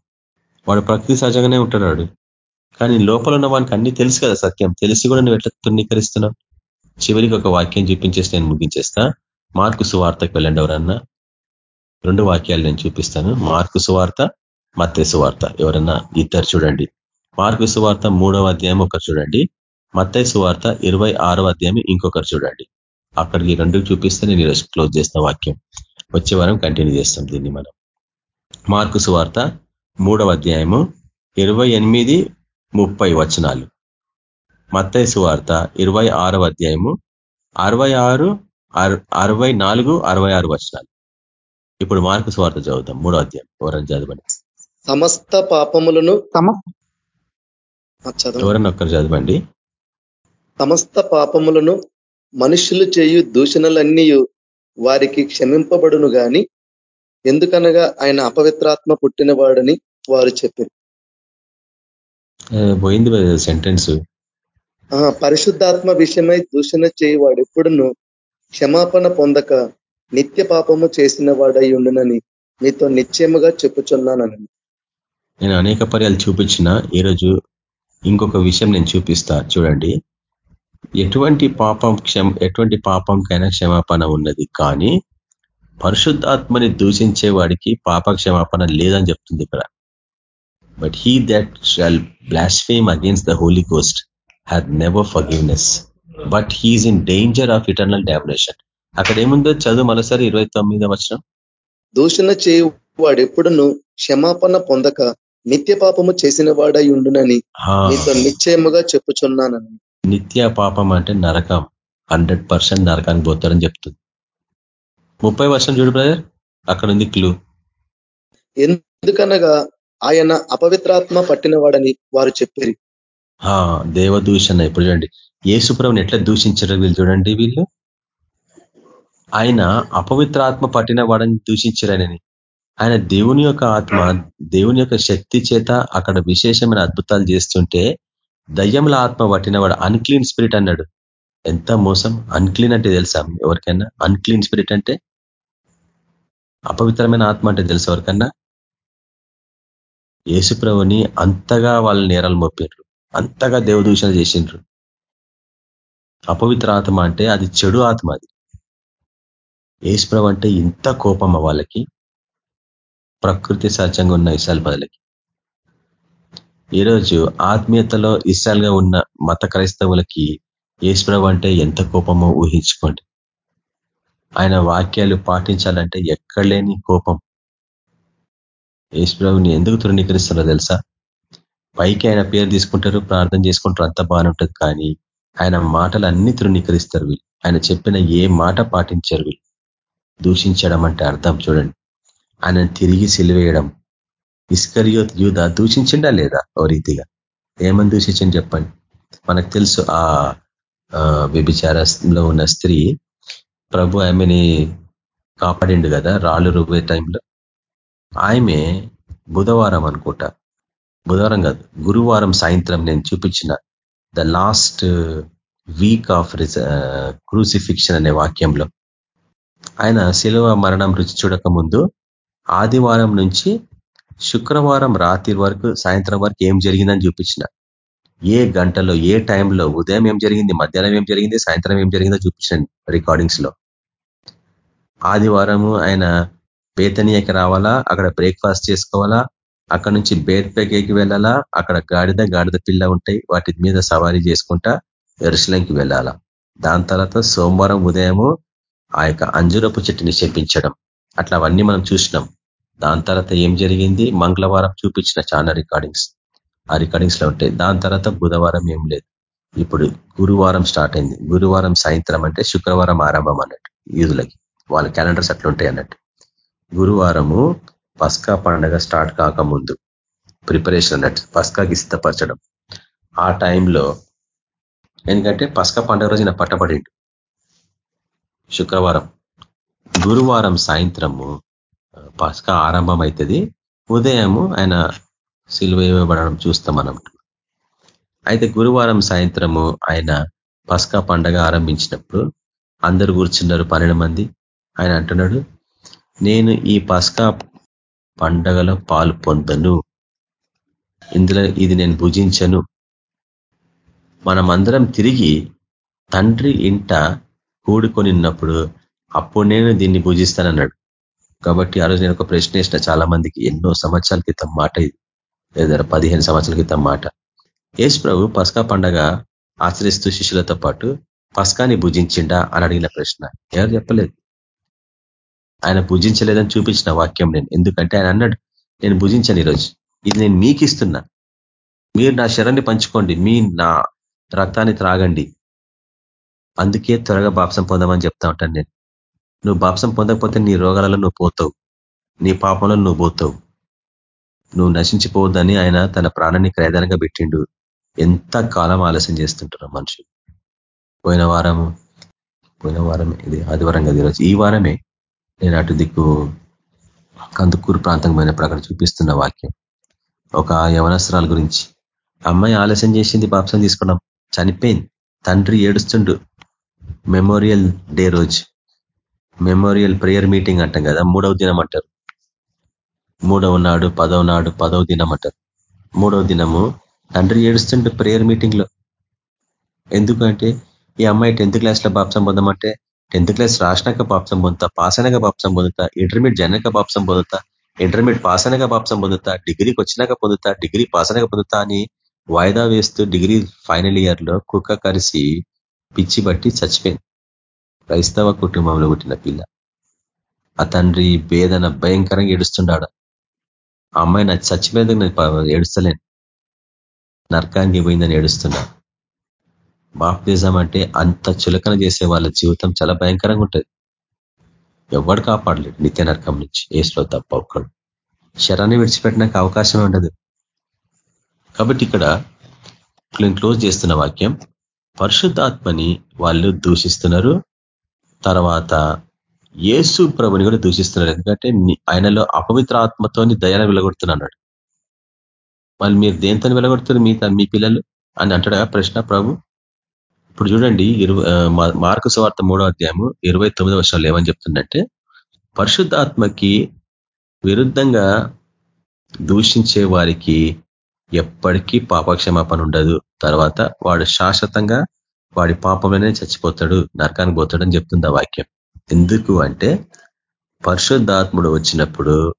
వాడు ప్రకృతి సహజంగానే ఉంటున్నాడు. కానీ లోపల ఉన్న వానికి అన్ని తెలుసు కదా సత్యం. తెలిసి కూడా నువ్వు ఎట్లా తృణీకరిస్తున్నావు? చివరికి ఒక వాక్యం చూపించేసి నేను ముగించేస్తా. మార్కు సువార్తకు వెళ్ళండి ఎవరన్నా. రెండు వాక్యాలు నేను చూపిస్తాను. మార్కు సువార్త మత్తే సువార్త. ఎవరన్నా ఇద్దరు చూడండి. మార్కు సువార్త మూడవ అధ్యాయం ఒకరు చూడండి. మత్తయ్య సువార్త ఇరవై ఆరవ అధ్యాయం ఇంకొకరు చూడండి. అక్కడికి రెండు చూపిస్తే నేను ఈరోజు క్లోజ్ చేసిన వాక్యం. వచ్చే వారం కంటిన్యూ చేస్తాం దీన్ని మనం. మార్కు సువార్త మూడవ అధ్యాయము ఇరవై ఎనిమిది ముప్పై వచనాలు. మత్తయ్య సువార్త ఇరవై ఆరవ అధ్యాయము అరవై ఆరు అరవై నాలుగు అరవై ఆరు వచనాలు. ఇప్పుడు మార్కు సువార్త చదువుతాం మూడో అధ్యాయం. ఎవరని చదవండి. సమస్త పాపములను ఎవరన్నా ఒక్కరు చదవండి. సమస్త పాపములను మనుషులు చేయు దూషణలన్నీ వారికి క్షమింపబడును గాని ఎందుకనగా ఆయన అపవిత్రాత్మ పుట్టినవాడని వారు చెప్పారు. పోయింది సెంటెన్స్ పరిశుద్ధాత్మ విషయమై దూషణ చేయవాడు ఎప్పుడును క్షమాపణ పొందక నిత్య పాపము చేసిన వాడై ఉండునని మీతో నిశ్చయముగా చెప్పుచున్నానని. నేను అనేక పర్యాలు చూపించిన ఈరోజు ఇంకొక విషయం నేను చూపిస్తా. చూడండి. ఎటువంటి పాపం క్షమ ఎటువంటి పాపంకైనా క్షమాపణ ఉన్నది. కానీ పరిశుద్ధాత్మని దూషించే వాడికి పాప క్షమాపణ లేదని చెప్తుంది ఇక్కడ. But he that shall blaspheme against the holy ghost had never forgiveness but he is in danger of eternal damnation అక్కడ ఏముందో చదువు మరోసారి ఇరవై తొమ్మిదో వచ్చిన దూషణ చేయు వాడెప్పుడును క్షమాపణ పొందక నిత్య పాపము చేసిన వాడై ఉండునని మీతో నిశ్చయముగా చెప్పుచున్నానని. నిత్య పాపం అంటే నరకం. హండ్రెడ్ పర్సెంట్ నరకానికి పోతారని చెప్తుంది. ముప్పై వర్షం చూడు బ్రదర్ అక్కడ ఉంది క్లూ ఎందుకనగా ఆయన అపవిత్రాత్మ పట్టినవాడని వారు చెప్పారు. దేవదూషణ. ఇప్పుడు చూడండి ఏసుప్రభుని ఎట్లా దూషించారో వీళ్ళు చూడండి వీళ్ళు. ఆయన అపవిత్ర ఆత్మ పట్టిన వాడని దూషించారని ఆయన దేవుని యొక్క ఆత్మ దేవుని యొక్క శక్తి చేత అక్కడ విశేషమైన అద్భుతాలు చేస్తుంటే దయ్యముల ఆత్మ పట్టినవాడు అన్క్లీన్ స్పిరిట్ అన్నాడు. ఎంత మోసం? అన్క్లీన్ అంటే తెలుసా? ఎవరికైనా? అన్క్లీన్ స్పిరిట్ అంటే అపవిత్రమైన ఆత్మ అంటే తెలుసు ఎవరికన్నా యేసుప్రభుని అంతగా వాళ్ళ నేరాలు మోపారు అంతగా దేవదూషణ చేసిండ్రు. అపవిత్ర ఆత్మ అంటే అది చెడు ఆత్మ అది. యేసుప్రభు అంటే ఇంత కోపం వాళ్ళకి ప్రకృతి సహజంగా ఉన్న ఇసాల్ బదులకి ఈరోజు ఆత్మీయతలో ఇసాల్గా ఉన్న మత క్రైస్తవులకి ఈశ్వరవు అంటే ఎంత కోపమో ఊహించుకోండి. ఆయన వాక్యాలు పాటించాలంటే ఎక్కడ లేని కోపం. ఈశ్వరవుని ఎందుకు తృణీకరిస్తారో తెలుసా? పైకి ఆయన పేరు తీసుకుంటారు ప్రార్థన చేసుకుంటారు అంత బాగానే ఉంటుంది కానీ ఆయన మాటలు అన్ని తృణీకరిస్తారు వీళ్ళు. ఆయన చెప్పిన ఏ మాట పాటించారు వీళ్ళు. దూషించడం అంటే అర్థం చూడండి. ఆయన తిరిగి సిలివేయడం ఇస్కరియోత్ యూధ దూషించిండా లేదా? ఓ రీతిగా. ఏమని దూషించండి చెప్పండి. మనకు తెలుసు ఆ వ్యభిచారంలో ఉన్న స్త్రీ ప్రభు ఆమెని కాపాడిండు కదా రాళ్ళు రువ్వే టైంలో. ఆమె బుధవారం అనుకుంటా. బుధవారం కాదు గురువారం సాయంత్రం నేను చూపించిన the last week of crucifixion అనే వాక్యంలో. ఆయన శిలువ మరణం రుచి చూడక ముందు ఆదివారం నుంచి శుక్రవారం రాత్రి వరకు సాయంత్రం వరకు ఏం జరిగిందని చూపించిన. ఏ గంటలో ఏ టైంలో ఉదయం ఏం జరిగింది మధ్యాహ్నం ఏం జరిగింది సాయంత్రం ఏం జరిగిందో చూపించాను రికార్డింగ్స్లో. ఆదివారము ఆయన పేతనీయకి రావాలా అక్కడ బ్రేక్ఫాస్ట్ చేసుకోవాలా అక్కడ నుంచి బేర్పేకి వెళ్ళాలా అక్కడ గాడిద గాడిద పిల్ల ఉంటాయి వాటి మీద సవారీ చేసుకుంటా ఎరుసలంకి వెళ్ళాలా. దాని తర్వాత సోమవారం ఉదయము ఆ యొక్క అంజురపు చెట్టుని చెప్పించడం అట్లా అవన్నీ మనం చూసినాం. దాని తర్వాత ఏం జరిగింది? మంగళవారం చూపించిన చాలా రికార్డింగ్స్ ఆ రికార్డింగ్స్లో ఉంటాయి దాని తర్వాత బుధవారం ఏం లేదు. ఇప్పుడు గురువారం స్టార్ట్ అయింది. గురువారం సాయంత్రం అంటే శుక్రవారం ఆరంభం అన్నట్టు. యూదులకి వాళ్ళ క్యాలెండర్స్ అట్లుంటాయి అన్నట్టు. గురువారము పస్కా పండగ స్టార్ట్ కాకముందు. ప్రిపరేషన్ అన్నట్టు. పస్కాకి సిద్ధపరచడం. ఆ టైంలో ఎందుకంటే పస్కా పండుగ రోజు నా పట్టబడిండు. శుక్రవారం. గురువారం సాయంత్రము పస్కా ఆరంభం అవుతుంది ఉదయము ఆయన సిలువేయబడడం చూస్తాం మనం. అయితే గురువారం సాయంత్రము ఆయన పస్కా పండగ ఆరంభించినప్పుడు అందరు కూర్చున్నారు పన్నెండు మంది. ఆయన అంటున్నాడు నేను ఈ పస్కా పండగలో పాలు పొందను. ఇందులో ఇది నేను భుజించను. మనమందరం తిరిగి తండ్రి ఇంట కూడుకొనిన్నప్పుడు అప్పుడు నేను దీన్ని భుజిస్తానన్నాడు. కాబట్టి ఆ రోజు నేను ఒక ప్రశ్న వేసిన చాలా మందికి ఎన్నో సంవత్సరాల క్రితం మాట ఇది. లేదా పదిహేను సంవత్సరాల క్రితం మాట. యేసు ప్రభు పస్కా పండగ ఆచరిస్తూ శిష్యులతో పాటు పస్కాని భుజించిండా అని అడిగిన ప్రశ్న. ఎవరు చెప్పలేదు? ఆయన భుజించలేదని చూపించిన వాక్యం నేను. ఎందుకంటే ఆయన అన్నాడు నేను భుజించాను ఈరోజు ఇది నేను మీకు ఇస్తున్నా మీరు నా శరణ్ని పంచుకోండి. మీ నా రక్తాన్ని త్రాగండి. అందుకే త్వరగా బాప్సం పొందమని చెప్తా ఉంటాను నేను. నువ్వు బాప్సం పొందకపోతే నీ రోగాలలో నువ్వు పోతావు. నీ పాపంలో నువ్వు పోతావు. నువ్వు నశించిపోవద్దని ఆయన తన ప్రాణాన్ని క్రయదానంగా పెట్టిండు. ఎంత కాలం ఆలస్యం చేస్తుంటారు మనుషులు? పోయిన వారము పోయిన వారం ఇది ఆదివారం కదా ఈరోజు. ఈ వారమే నేను అటు దిక్కు కందుకూరు ప్రాంతం పోయినప్పుడు అక్కడ చూపిస్తున్న వాక్యం. ఒక యవనస్త్రాల గురించి అమ్మాయి ఆలస్యం చేసింది పాపసం తీసుకున్నాం. చనిపోయింది. తండ్రి ఏడుస్తుండు. మెమోరియల్ డే రోజు. మెమోరియల్ ప్రేయర్ మీటింగ్ అంటాం కదా మూడవ దినం అంటారు. మూడవ నాడు పదవ నాడు పదవ దినం అంటారు. మూడవ దినము తండ్రి ఏడుస్తుంటే ప్రేయర్ మీటింగ్లో. ఎందుకంటే ఈ అమ్మాయి టెన్త్ క్లాస్లో బాప్సం పొందమంటే టెన్త్ క్లాస్ రాసినాక బాప్సం పొందుతా పాస్ అయినాక బాప్సం పొందుతా ఇంటర్మీడియట్ జనక బాప్సం పొందుతా ఇంటర్మీడియట్ పాస్ అయినాక బాప్సం పొందుతా డిగ్రీకి వచ్చినాక పొందుతా డిగ్రీ పాస్ అయినాక పొందుతా అని వాయిదా వేస్తూ డిగ్రీ ఫైనల్ ఇయర్లో కుక్క కరిసి పిచ్చి బట్టి చచ్చిపోయింది. క్రైస్తవ కుటుంబంలో పుట్టిన పిల్ల. ఆ తండ్రి వేదన భయంకరంగా ఏడుస్తుండాడు. ఆ అమ్మాయి నా చచ్చిపోయేందుకు నేను ఏడుస్తలేను. నరకానికి పోయిందని ఏడుస్తున్నా బాప్తిజం అంటే అంత చులకన చేసే వాళ్ళ జీవితం చాలా భయంకరంగా ఉంటుంది. ఎవడు కాపాడలేడు నిత్య నరకం నుంచి. ఏసులో తప్ప ఒక్కడు. శరాన్ని విడిచిపెట్టడానికి అవకాశం ఉండదు. కాబట్టి ఇక్కడ నేను క్లోజ్ చేస్తున్న వాక్యం పరిశుద్ధాత్మని వాళ్ళు దూషిస్తున్నారు. తర్వాత యేసు ప్రభుని కూడా దూషిస్తున్నారు. ఎందుకంటే ఆయనలో అపవిత్ర ఆత్మతోని దయాన్ని వెలగొడుతున్నాడు మళ్ళీ మీరు దేంతో వెలగొడుతున్నారు? మీ మీ పిల్లలు? అని అంటాడా ప్రశ్న ప్రభు. ఇప్పుడు చూడండి మార్కు సువార్త మూడో అధ్యాయము ఇరవై తొమ్మిదో వర్షాలు ఏమని చెప్తుందంటే పరిశుద్ధాత్మకి విరుద్ధంగా దూషించే వారికి ఎప్పటికీ పాపక్షమాపణ ఉండదు. తర్వాత వాడు శాశ్వతంగా వాడి పాపంలోనే చచ్చిపోతాడు నరకానికి పోతాడని చెప్తుంది ఆ వాక్యం. ఎందుకు అంటే పరిశుద్ధాత్ముడు వచ్చినప్పుడు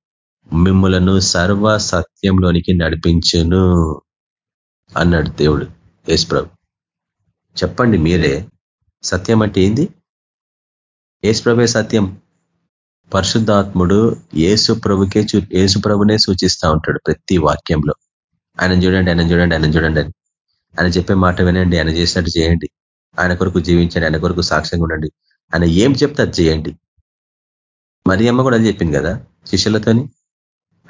మిమ్మలను సర్వ సత్యంలోనికి నడిపించును అన్నాడు దేవుడు యేసు చెప్పండి మీరే సత్యం అంటే ఏంది? యేసు సత్యం. పరిశుద్ధాత్ముడు యేసు ప్రభుకే యేసు ప్రభునే సూచిస్తూ ఉంటాడు ప్రతి వాక్యంలో. ఆయన చూడండి ఆయన చూడండి ఆయన చూడండి అని. ఆయన చెప్పే మాట వినండి ఆయన చేసినట్టు చేయండి. ఆయన కొరకు జీవించండి ఆయన కొరకు సాక్ష్యంగా ఉండండి. ఆయన ఏం చెప్తే అది చేయండి. మరియమ్మ కూడా అది చెప్పింది కదా శిష్యులతోని?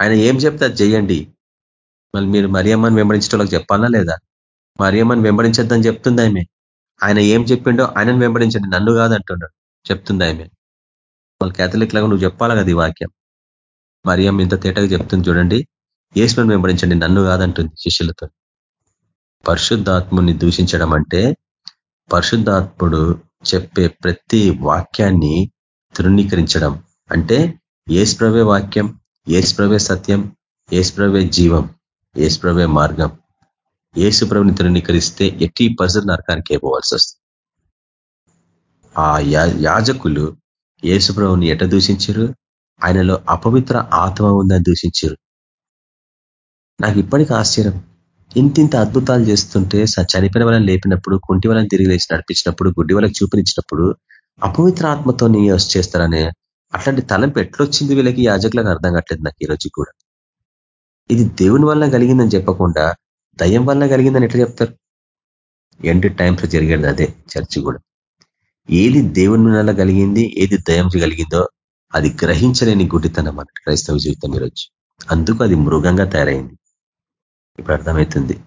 ఆయన ఏం చెప్తే అది చేయండి. మళ్ళీ మీరు మరియమ్మని అమ్మని వాళ్ళకి చెప్పాలా లేదా? మరియమ్మని వెంబడించొద్దని చెప్తుంది ఆమె. ఆయన ఏం చెప్పిండో ఆయనను వెంబడించండి నన్ను కాదంటున్నాడు. చెప్తుంది ఆమె. వాళ్ళు క్యాథలిక్ లాగా నువ్వు చెప్పాలా కదా ఈ వాక్యం. మరియమ్మ ఇంత తేటగా చెప్తుంది చూడండి. ఏసులను వెంబడించండి నన్ను కాదంటుంది శిష్యులతో. పరిశుద్ధాత్ముని దూషించడం అంటే పరిశుద్ధాత్ముడు చెప్పే ప్రతి వాక్యాన్ని తృణీకరించడం. అంటే ఏస్ప్రవే వాక్యం ఏస్ప్రవే సత్యం ఏస్ప్రవే జీవం ఏస్ప్రవే మార్గం. ఏసుప్రభుని తృణీకరిస్తే ఎట్టి పరిస్థితి నరకానికే పోవాల్సి వస్తుంది. ఆ యాజకులు ఏసుప్రభుని ఎట దూషించారు ఆయనలో అపవిత్ర ఆత్మ ఉందని దూషించరు నాకు ఇప్పటికీ ఆశ్చర్యం. ఇంతింత అద్భుతాలు చేస్తుంటే చనిపోయిన వాళ్ళని లేపినప్పుడు కుంటి వాళ్ళని తిరిగి లేచి నడిపించినప్పుడు గుడ్డి వాళ్ళకి చూపించినప్పుడు అపవిత్ర ఆత్మతో నీ చేస్తారనే అట్లాంటి తలంపు ఎట్లొచ్చింది వీళ్ళకి యాజకులకు అర్థం కావట్లేదు నాకు ఈరోజు కూడా. ఇది దేవుని వల్ల కలిగిందని చెప్పకుండా దయం వల్ల కలిగిందని ఎట్లా చెప్తారు? ఎండ్ టైమ్స్ జరిగేది అదే చర్చి కూడా. ఏది దేవుని వల్ల కలిగింది ఏది దయం కలిగిందో అది గ్రహించలేని గుడ్డితనం అన్నట్టు క్రైస్తవ జీవితం ఈరోజు అందుకు అది మృగంగా తయారైంది. ఇప్పుడు అర్థమవుతుంది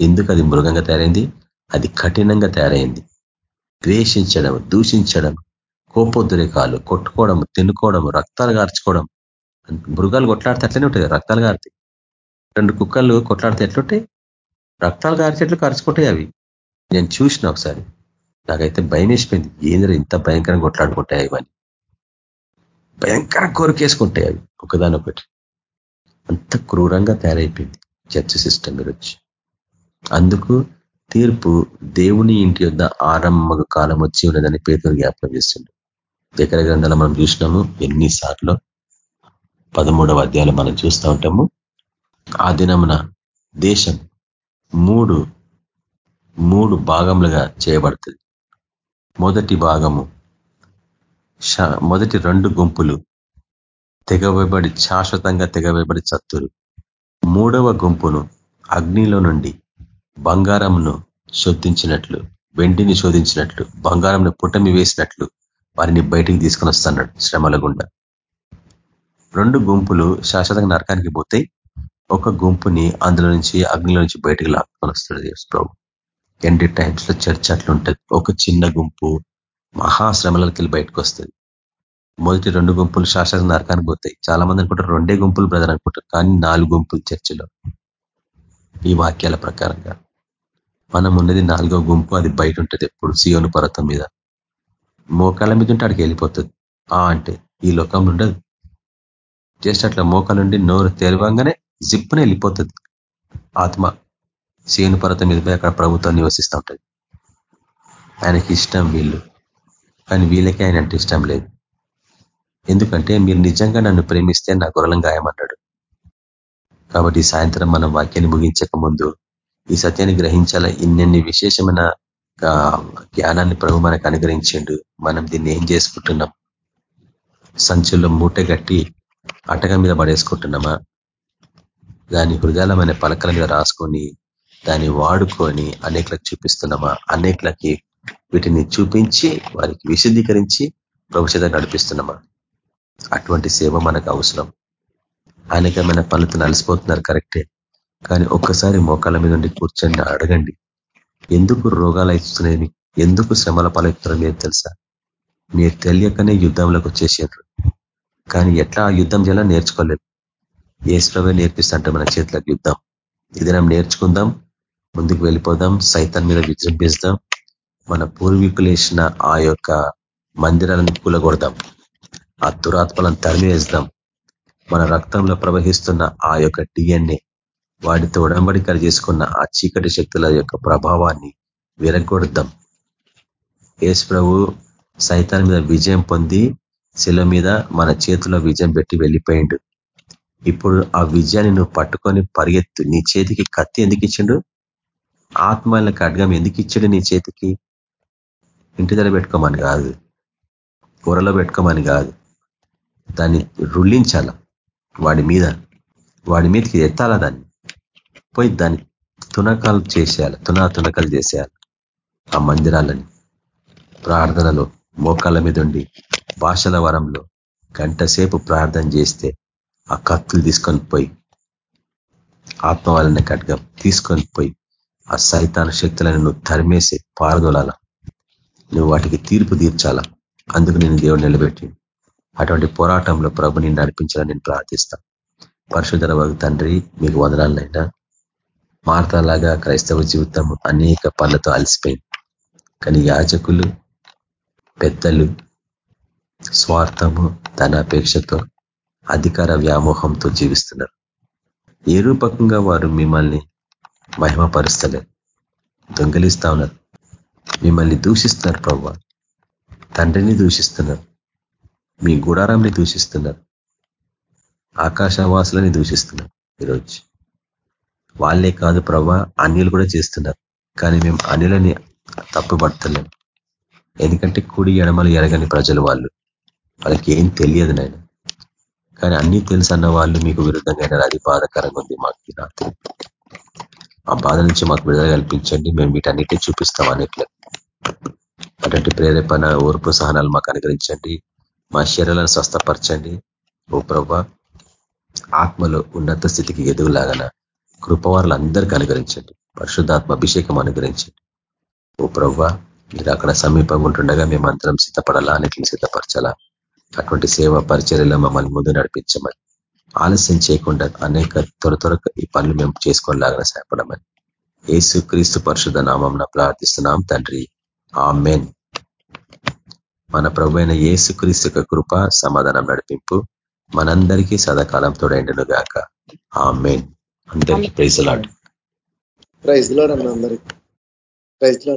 ఎందుకు అది మృగంగా తయారైంది? అది కఠినంగా తయారైంది. ద్వేషించడం దూషించడం కోపోద్రేకాలు కొట్టుకోవడం తినుకోవడం రక్తాలు గార్చుకోవడం. మృగాలు కొట్లాడితే అట్లనే ఉంటుంది రక్తాలు గారితే. రెండు కుక్కలు కొట్లాడితే ఎట్లుంటాయి? రక్తాలు గారిచేట్లు కరుచుకుంటాయి అవి. నేను చూసిన ఒకసారి. నాకైతే భయం వేసిపోయింది ఏంద్ర ఇంత భయంకరంగా కొట్లాడుకుంటాయి ఇవన్నీ భయంకర కోరికేసుకుంటాయి అవి. ఒకదానొకటి. అంత క్రూరంగా తయారైపోయింది. చర్చ్ సిస్టమ్ వచ్చి. అందుకు తీర్పు దేవుని ఇంటి యొద్ ఆరంభ కాలం వచ్చి ఉన్నదని పేదలు జ్ఞాపకం చేస్తుండే. దగ్గర గ్రంథాలు మనం చూసినాము ఎన్నిసార్లు? పదమూడవ అధ్యాయులు మనం చూస్తూ ఉంటాము. ఆ దినమున దేశం మూడు మూడు భాగములుగా చేయబడుతుంది. మొదటి భాగము మొదటి రెండు గుంపులు తెగవేయబడి శాశ్వతంగా తెగవేయబడి చత్తురు. మూడవ గుంపును అగ్నిలో నుండి బంగారంను శోధించినట్లు వెండిని శోధించినట్లు బంగారంను పుటమి వేసినట్లు వారిని బయటికి తీసుకొని వస్తున్నాడు శ్రమల గుండా. రెండు గుంపులు శాశ్వతంగా నరకానికి పోతే ఒక గుంపుని అందులో నుంచి అగ్నిలో నుంచి బయటికి లాక్కొని వస్తాడు ప్రభు. ఎండి టైమ్స్లో చర్చ అట్లుంటది. ఒక చిన్న గుంపు మహాశ్రమలకి వెళ్ళి బయటకు వస్తుంది. మొదటి రెండు గుంపులు శాశ్వత నరకానికి పోతాయి. చాలా మంది అనుకుంటారు రెండే గుంపులు బ్రదర్ అనుకుంటారు కానీ నాలుగు గుంపులు చర్చిలో. ఈ వాక్యాల ప్రకారంగా మనం ఉన్నది నాలుగో గుంపు అది బయట ఉంటుంది ఎప్పుడు. సియోను పర్వతం మీద. మోకాల మీద ఉంటే అడికి వెళ్ళిపోతుంది. ఆ అంటే ఈ లోకంలో ఉండదు. జస్ట్ అట్లా మోకాలుండి నోరు తెరవంగానే జిప్పునే వెళ్ళిపోతుంది. ఆత్మ సేను పర్వతం మీద పోయి అక్కడ ప్రభుత్వం నివసిస్తూ ఉంటుంది. ఆయనకి ఇష్టం వీళ్ళు. కానీ వీళ్ళకే ఆయన అంటే ఇష్టం లేదు. ఎందుకంటే మీరు నిజంగా నన్ను ప్రేమిస్తే నా గొర్రెలం గాయమన్నాడు కాబట్టి సాయంత్రం మనం వాక్యాన్ని ముగించక ముందు ఈ సత్యాన్ని గ్రహించాల? ఇన్నెన్ని విశేషమైన జ్ఞానాన్ని ప్రభు మనకు అనుగ్రహించిండు. మనం దీన్ని ఏం చేసుకుంటున్నాం? సంచుల్లో మూట గట్టి అటక మీద పడేసుకుంటున్నామా? దాని హృదయాలమైన పలకల మీద రాసుకొని దాన్ని వాడుకొని అనేకులకు చూపిస్తున్నామా? అనేకులకి వీటిని చూపించి వారికి విశదీకరించి భవిష్యత్తు నడిపిస్తున్నామా? అటువంటి సేవ మనకు అవసరం. అనేకమైన పనులతో నలిసిపోతున్నారు కరెక్టే. కానీ ఒక్కసారి మోకాళ్ళ మీద ఉండి కూర్చొని అడగండి. ఎందుకు రోగాలు అవుతున్నాయి ఎందుకు శ్రమల పాలవుతున్నారు మీరు తెలుసా? మీరు తెలియకనే యుద్ధంలోకి వచ్చేసారు. కానీ ఎట్లా ఆ యుద్ధం చేయాలో నేర్చుకోలేదు. ఏసులోవే నేర్పిస్తుంటే మన చేతులకు యుద్ధం. ఇది నేర్చుకుందాం ముందుకు వెళ్ళిపోదాం సైతం మీద విజృంభిస్తాం మన పూర్వీకులు ఆ యొక్క మందిరాలను కూలగొడదాం. ఆ దురాత్మలను తరిమివేస్తాం మన రక్తంలో ప్రవహిస్తున్న ఆ యొక్క డిఎన్ఏ వాటితో ఉడంబడికలు చేసుకున్న ఆ చీకటి శక్తుల యొక్క ప్రభావాన్ని విరగొడుద్దాం యేసు ప్రభు సైతాన్ మీద విజయం పొంది శిల మీద మన చేతిలో విజయం పెట్టి వెళ్ళిపోయిండు. ఇప్పుడు ఆ విజయాన్ని నువ్వు పట్టుకొని పరిగెత్తు. నీ చేతికి కత్తి ఎందుకు ఇచ్చిండు? ఆత్మల ఖడ్గం ఎందుకు ఇచ్చాడు నీ చేతికి? ఇంటి దగ్గర పెట్టుకోమని కాదు. కూరలో పెట్టుకోమని కాదు. దాన్ని రుళ్ళించాల వాడి మీద వాడి మీదకి ఎత్తాల దాన్ని. పోయి దాన్ని తునకాలు చేసేయాలి తునా తునకాలు చేసేయాలి. ఆ మందిరాలని ప్రార్థనలో మోకాళ్ళ మీద ఉండి భాషల వరంలో గంట సేపు ప్రార్థన చేస్తే ఆ కత్తులు తీసుకొని పోయి ఆత్మ వాళ్ళని ఖడ్గం తీసుకొని పోయి ఆ సైతాన శక్తులను నువ్వు తరిమేసి పారదోలాల. నువ్వు వాటికి తీర్పు తీర్చాలా. అందుకు నేను దేవుడు నిలబెట్టి అటువంటి పోరాటంలో ప్రభుని నడిపించాలని నేను ప్రార్థిస్తా పరశుధర తండ్రి మీకు వదనాలనైనా మార్తలాగా క్రైస్తవ జీవితం అనేక పనులతో అలసిపోయింది. కానీ యాజకులు పెద్దలు స్వార్థము ధనాపేక్షతో అధికార వ్యామోహంతో జీవిస్తున్నారు. ఏ రూపకంగా వారు మిమ్మల్ని మహిమపరుస్తలేరు. దొంగలిస్తా ఉన్నారు. మిమ్మల్ని దూషిస్తున్నారు ప్రభు. తండ్రిని దూషిస్తున్నారు. మీ గుడారాన్ని దూషిస్తున్నారు. ఆకాశవాసులని దూషిస్తున్నారు ఈరోజు. వాళ్ళే కాదు ప్రభా అన్యులు కూడా చేస్తున్నారు. కానీ మేము అన్యులని తప్పుపడతలేం ఎందుకంటే కుడి ఎడమలు ఎరగని ప్రజలు వాళ్ళు. వాళ్ళకి ఏం తెలియదు నాయన. కానీ అన్ని తెలుసు అన్న వాళ్ళు మీకు విరుద్ధంగా అది బాధకరంగా ఉంది మాకు రాత్రి. ఆ బాధ నుంచి మాకు విడుదల కల్పించండి. మేము వీటన్నిటిని చూపిస్తాం అన్నిట్లో అటువంటి ప్రేరేపణ ఓర్పు సహనాలు మాకు అనుగ్రహించండి. మా శరీరాలను స్వస్థపరచండి. ఓ ప్రభ ఆత్మలో ఉన్నత స్థితికి ఎదుగులాగన కృపవారులు అందరికీ అనుగ్రహించండి పరిశుద్ధాత్మ అభిషేకం అనుగ్రహించండి. ఓ ప్రవ్వ మీరు అక్కడ సమీపంగా ఉంటుండగా మేము అందరం సిద్ధపడాలా? అనేకలు సిద్ధపరచాలా? అటువంటి సేవ పరిచర్యలో మమ్మల్ని ముందు నడిపించమని. ఆలస్యం చేయకుండా అనేక త్వర త్వర ఈ పనులు మేము చేసుకోలాగా సహాయపడమని. ఏసు క్రీస్తు పరిశుద్ధ నామం ప్రార్థిస్తున్నాం తండ్రి. ఆ మెన్ మన ప్రభు అయిన క్రీస్తు కృప సమాధానం నడిపింపు మనందరికీ సదాకాలం తోడైండును గాక. ఆ మెయిన్ అందరికీ ప్రైజ్ లాడ్. ప్రైజ్లో అందరికి. ప్రైజ్లో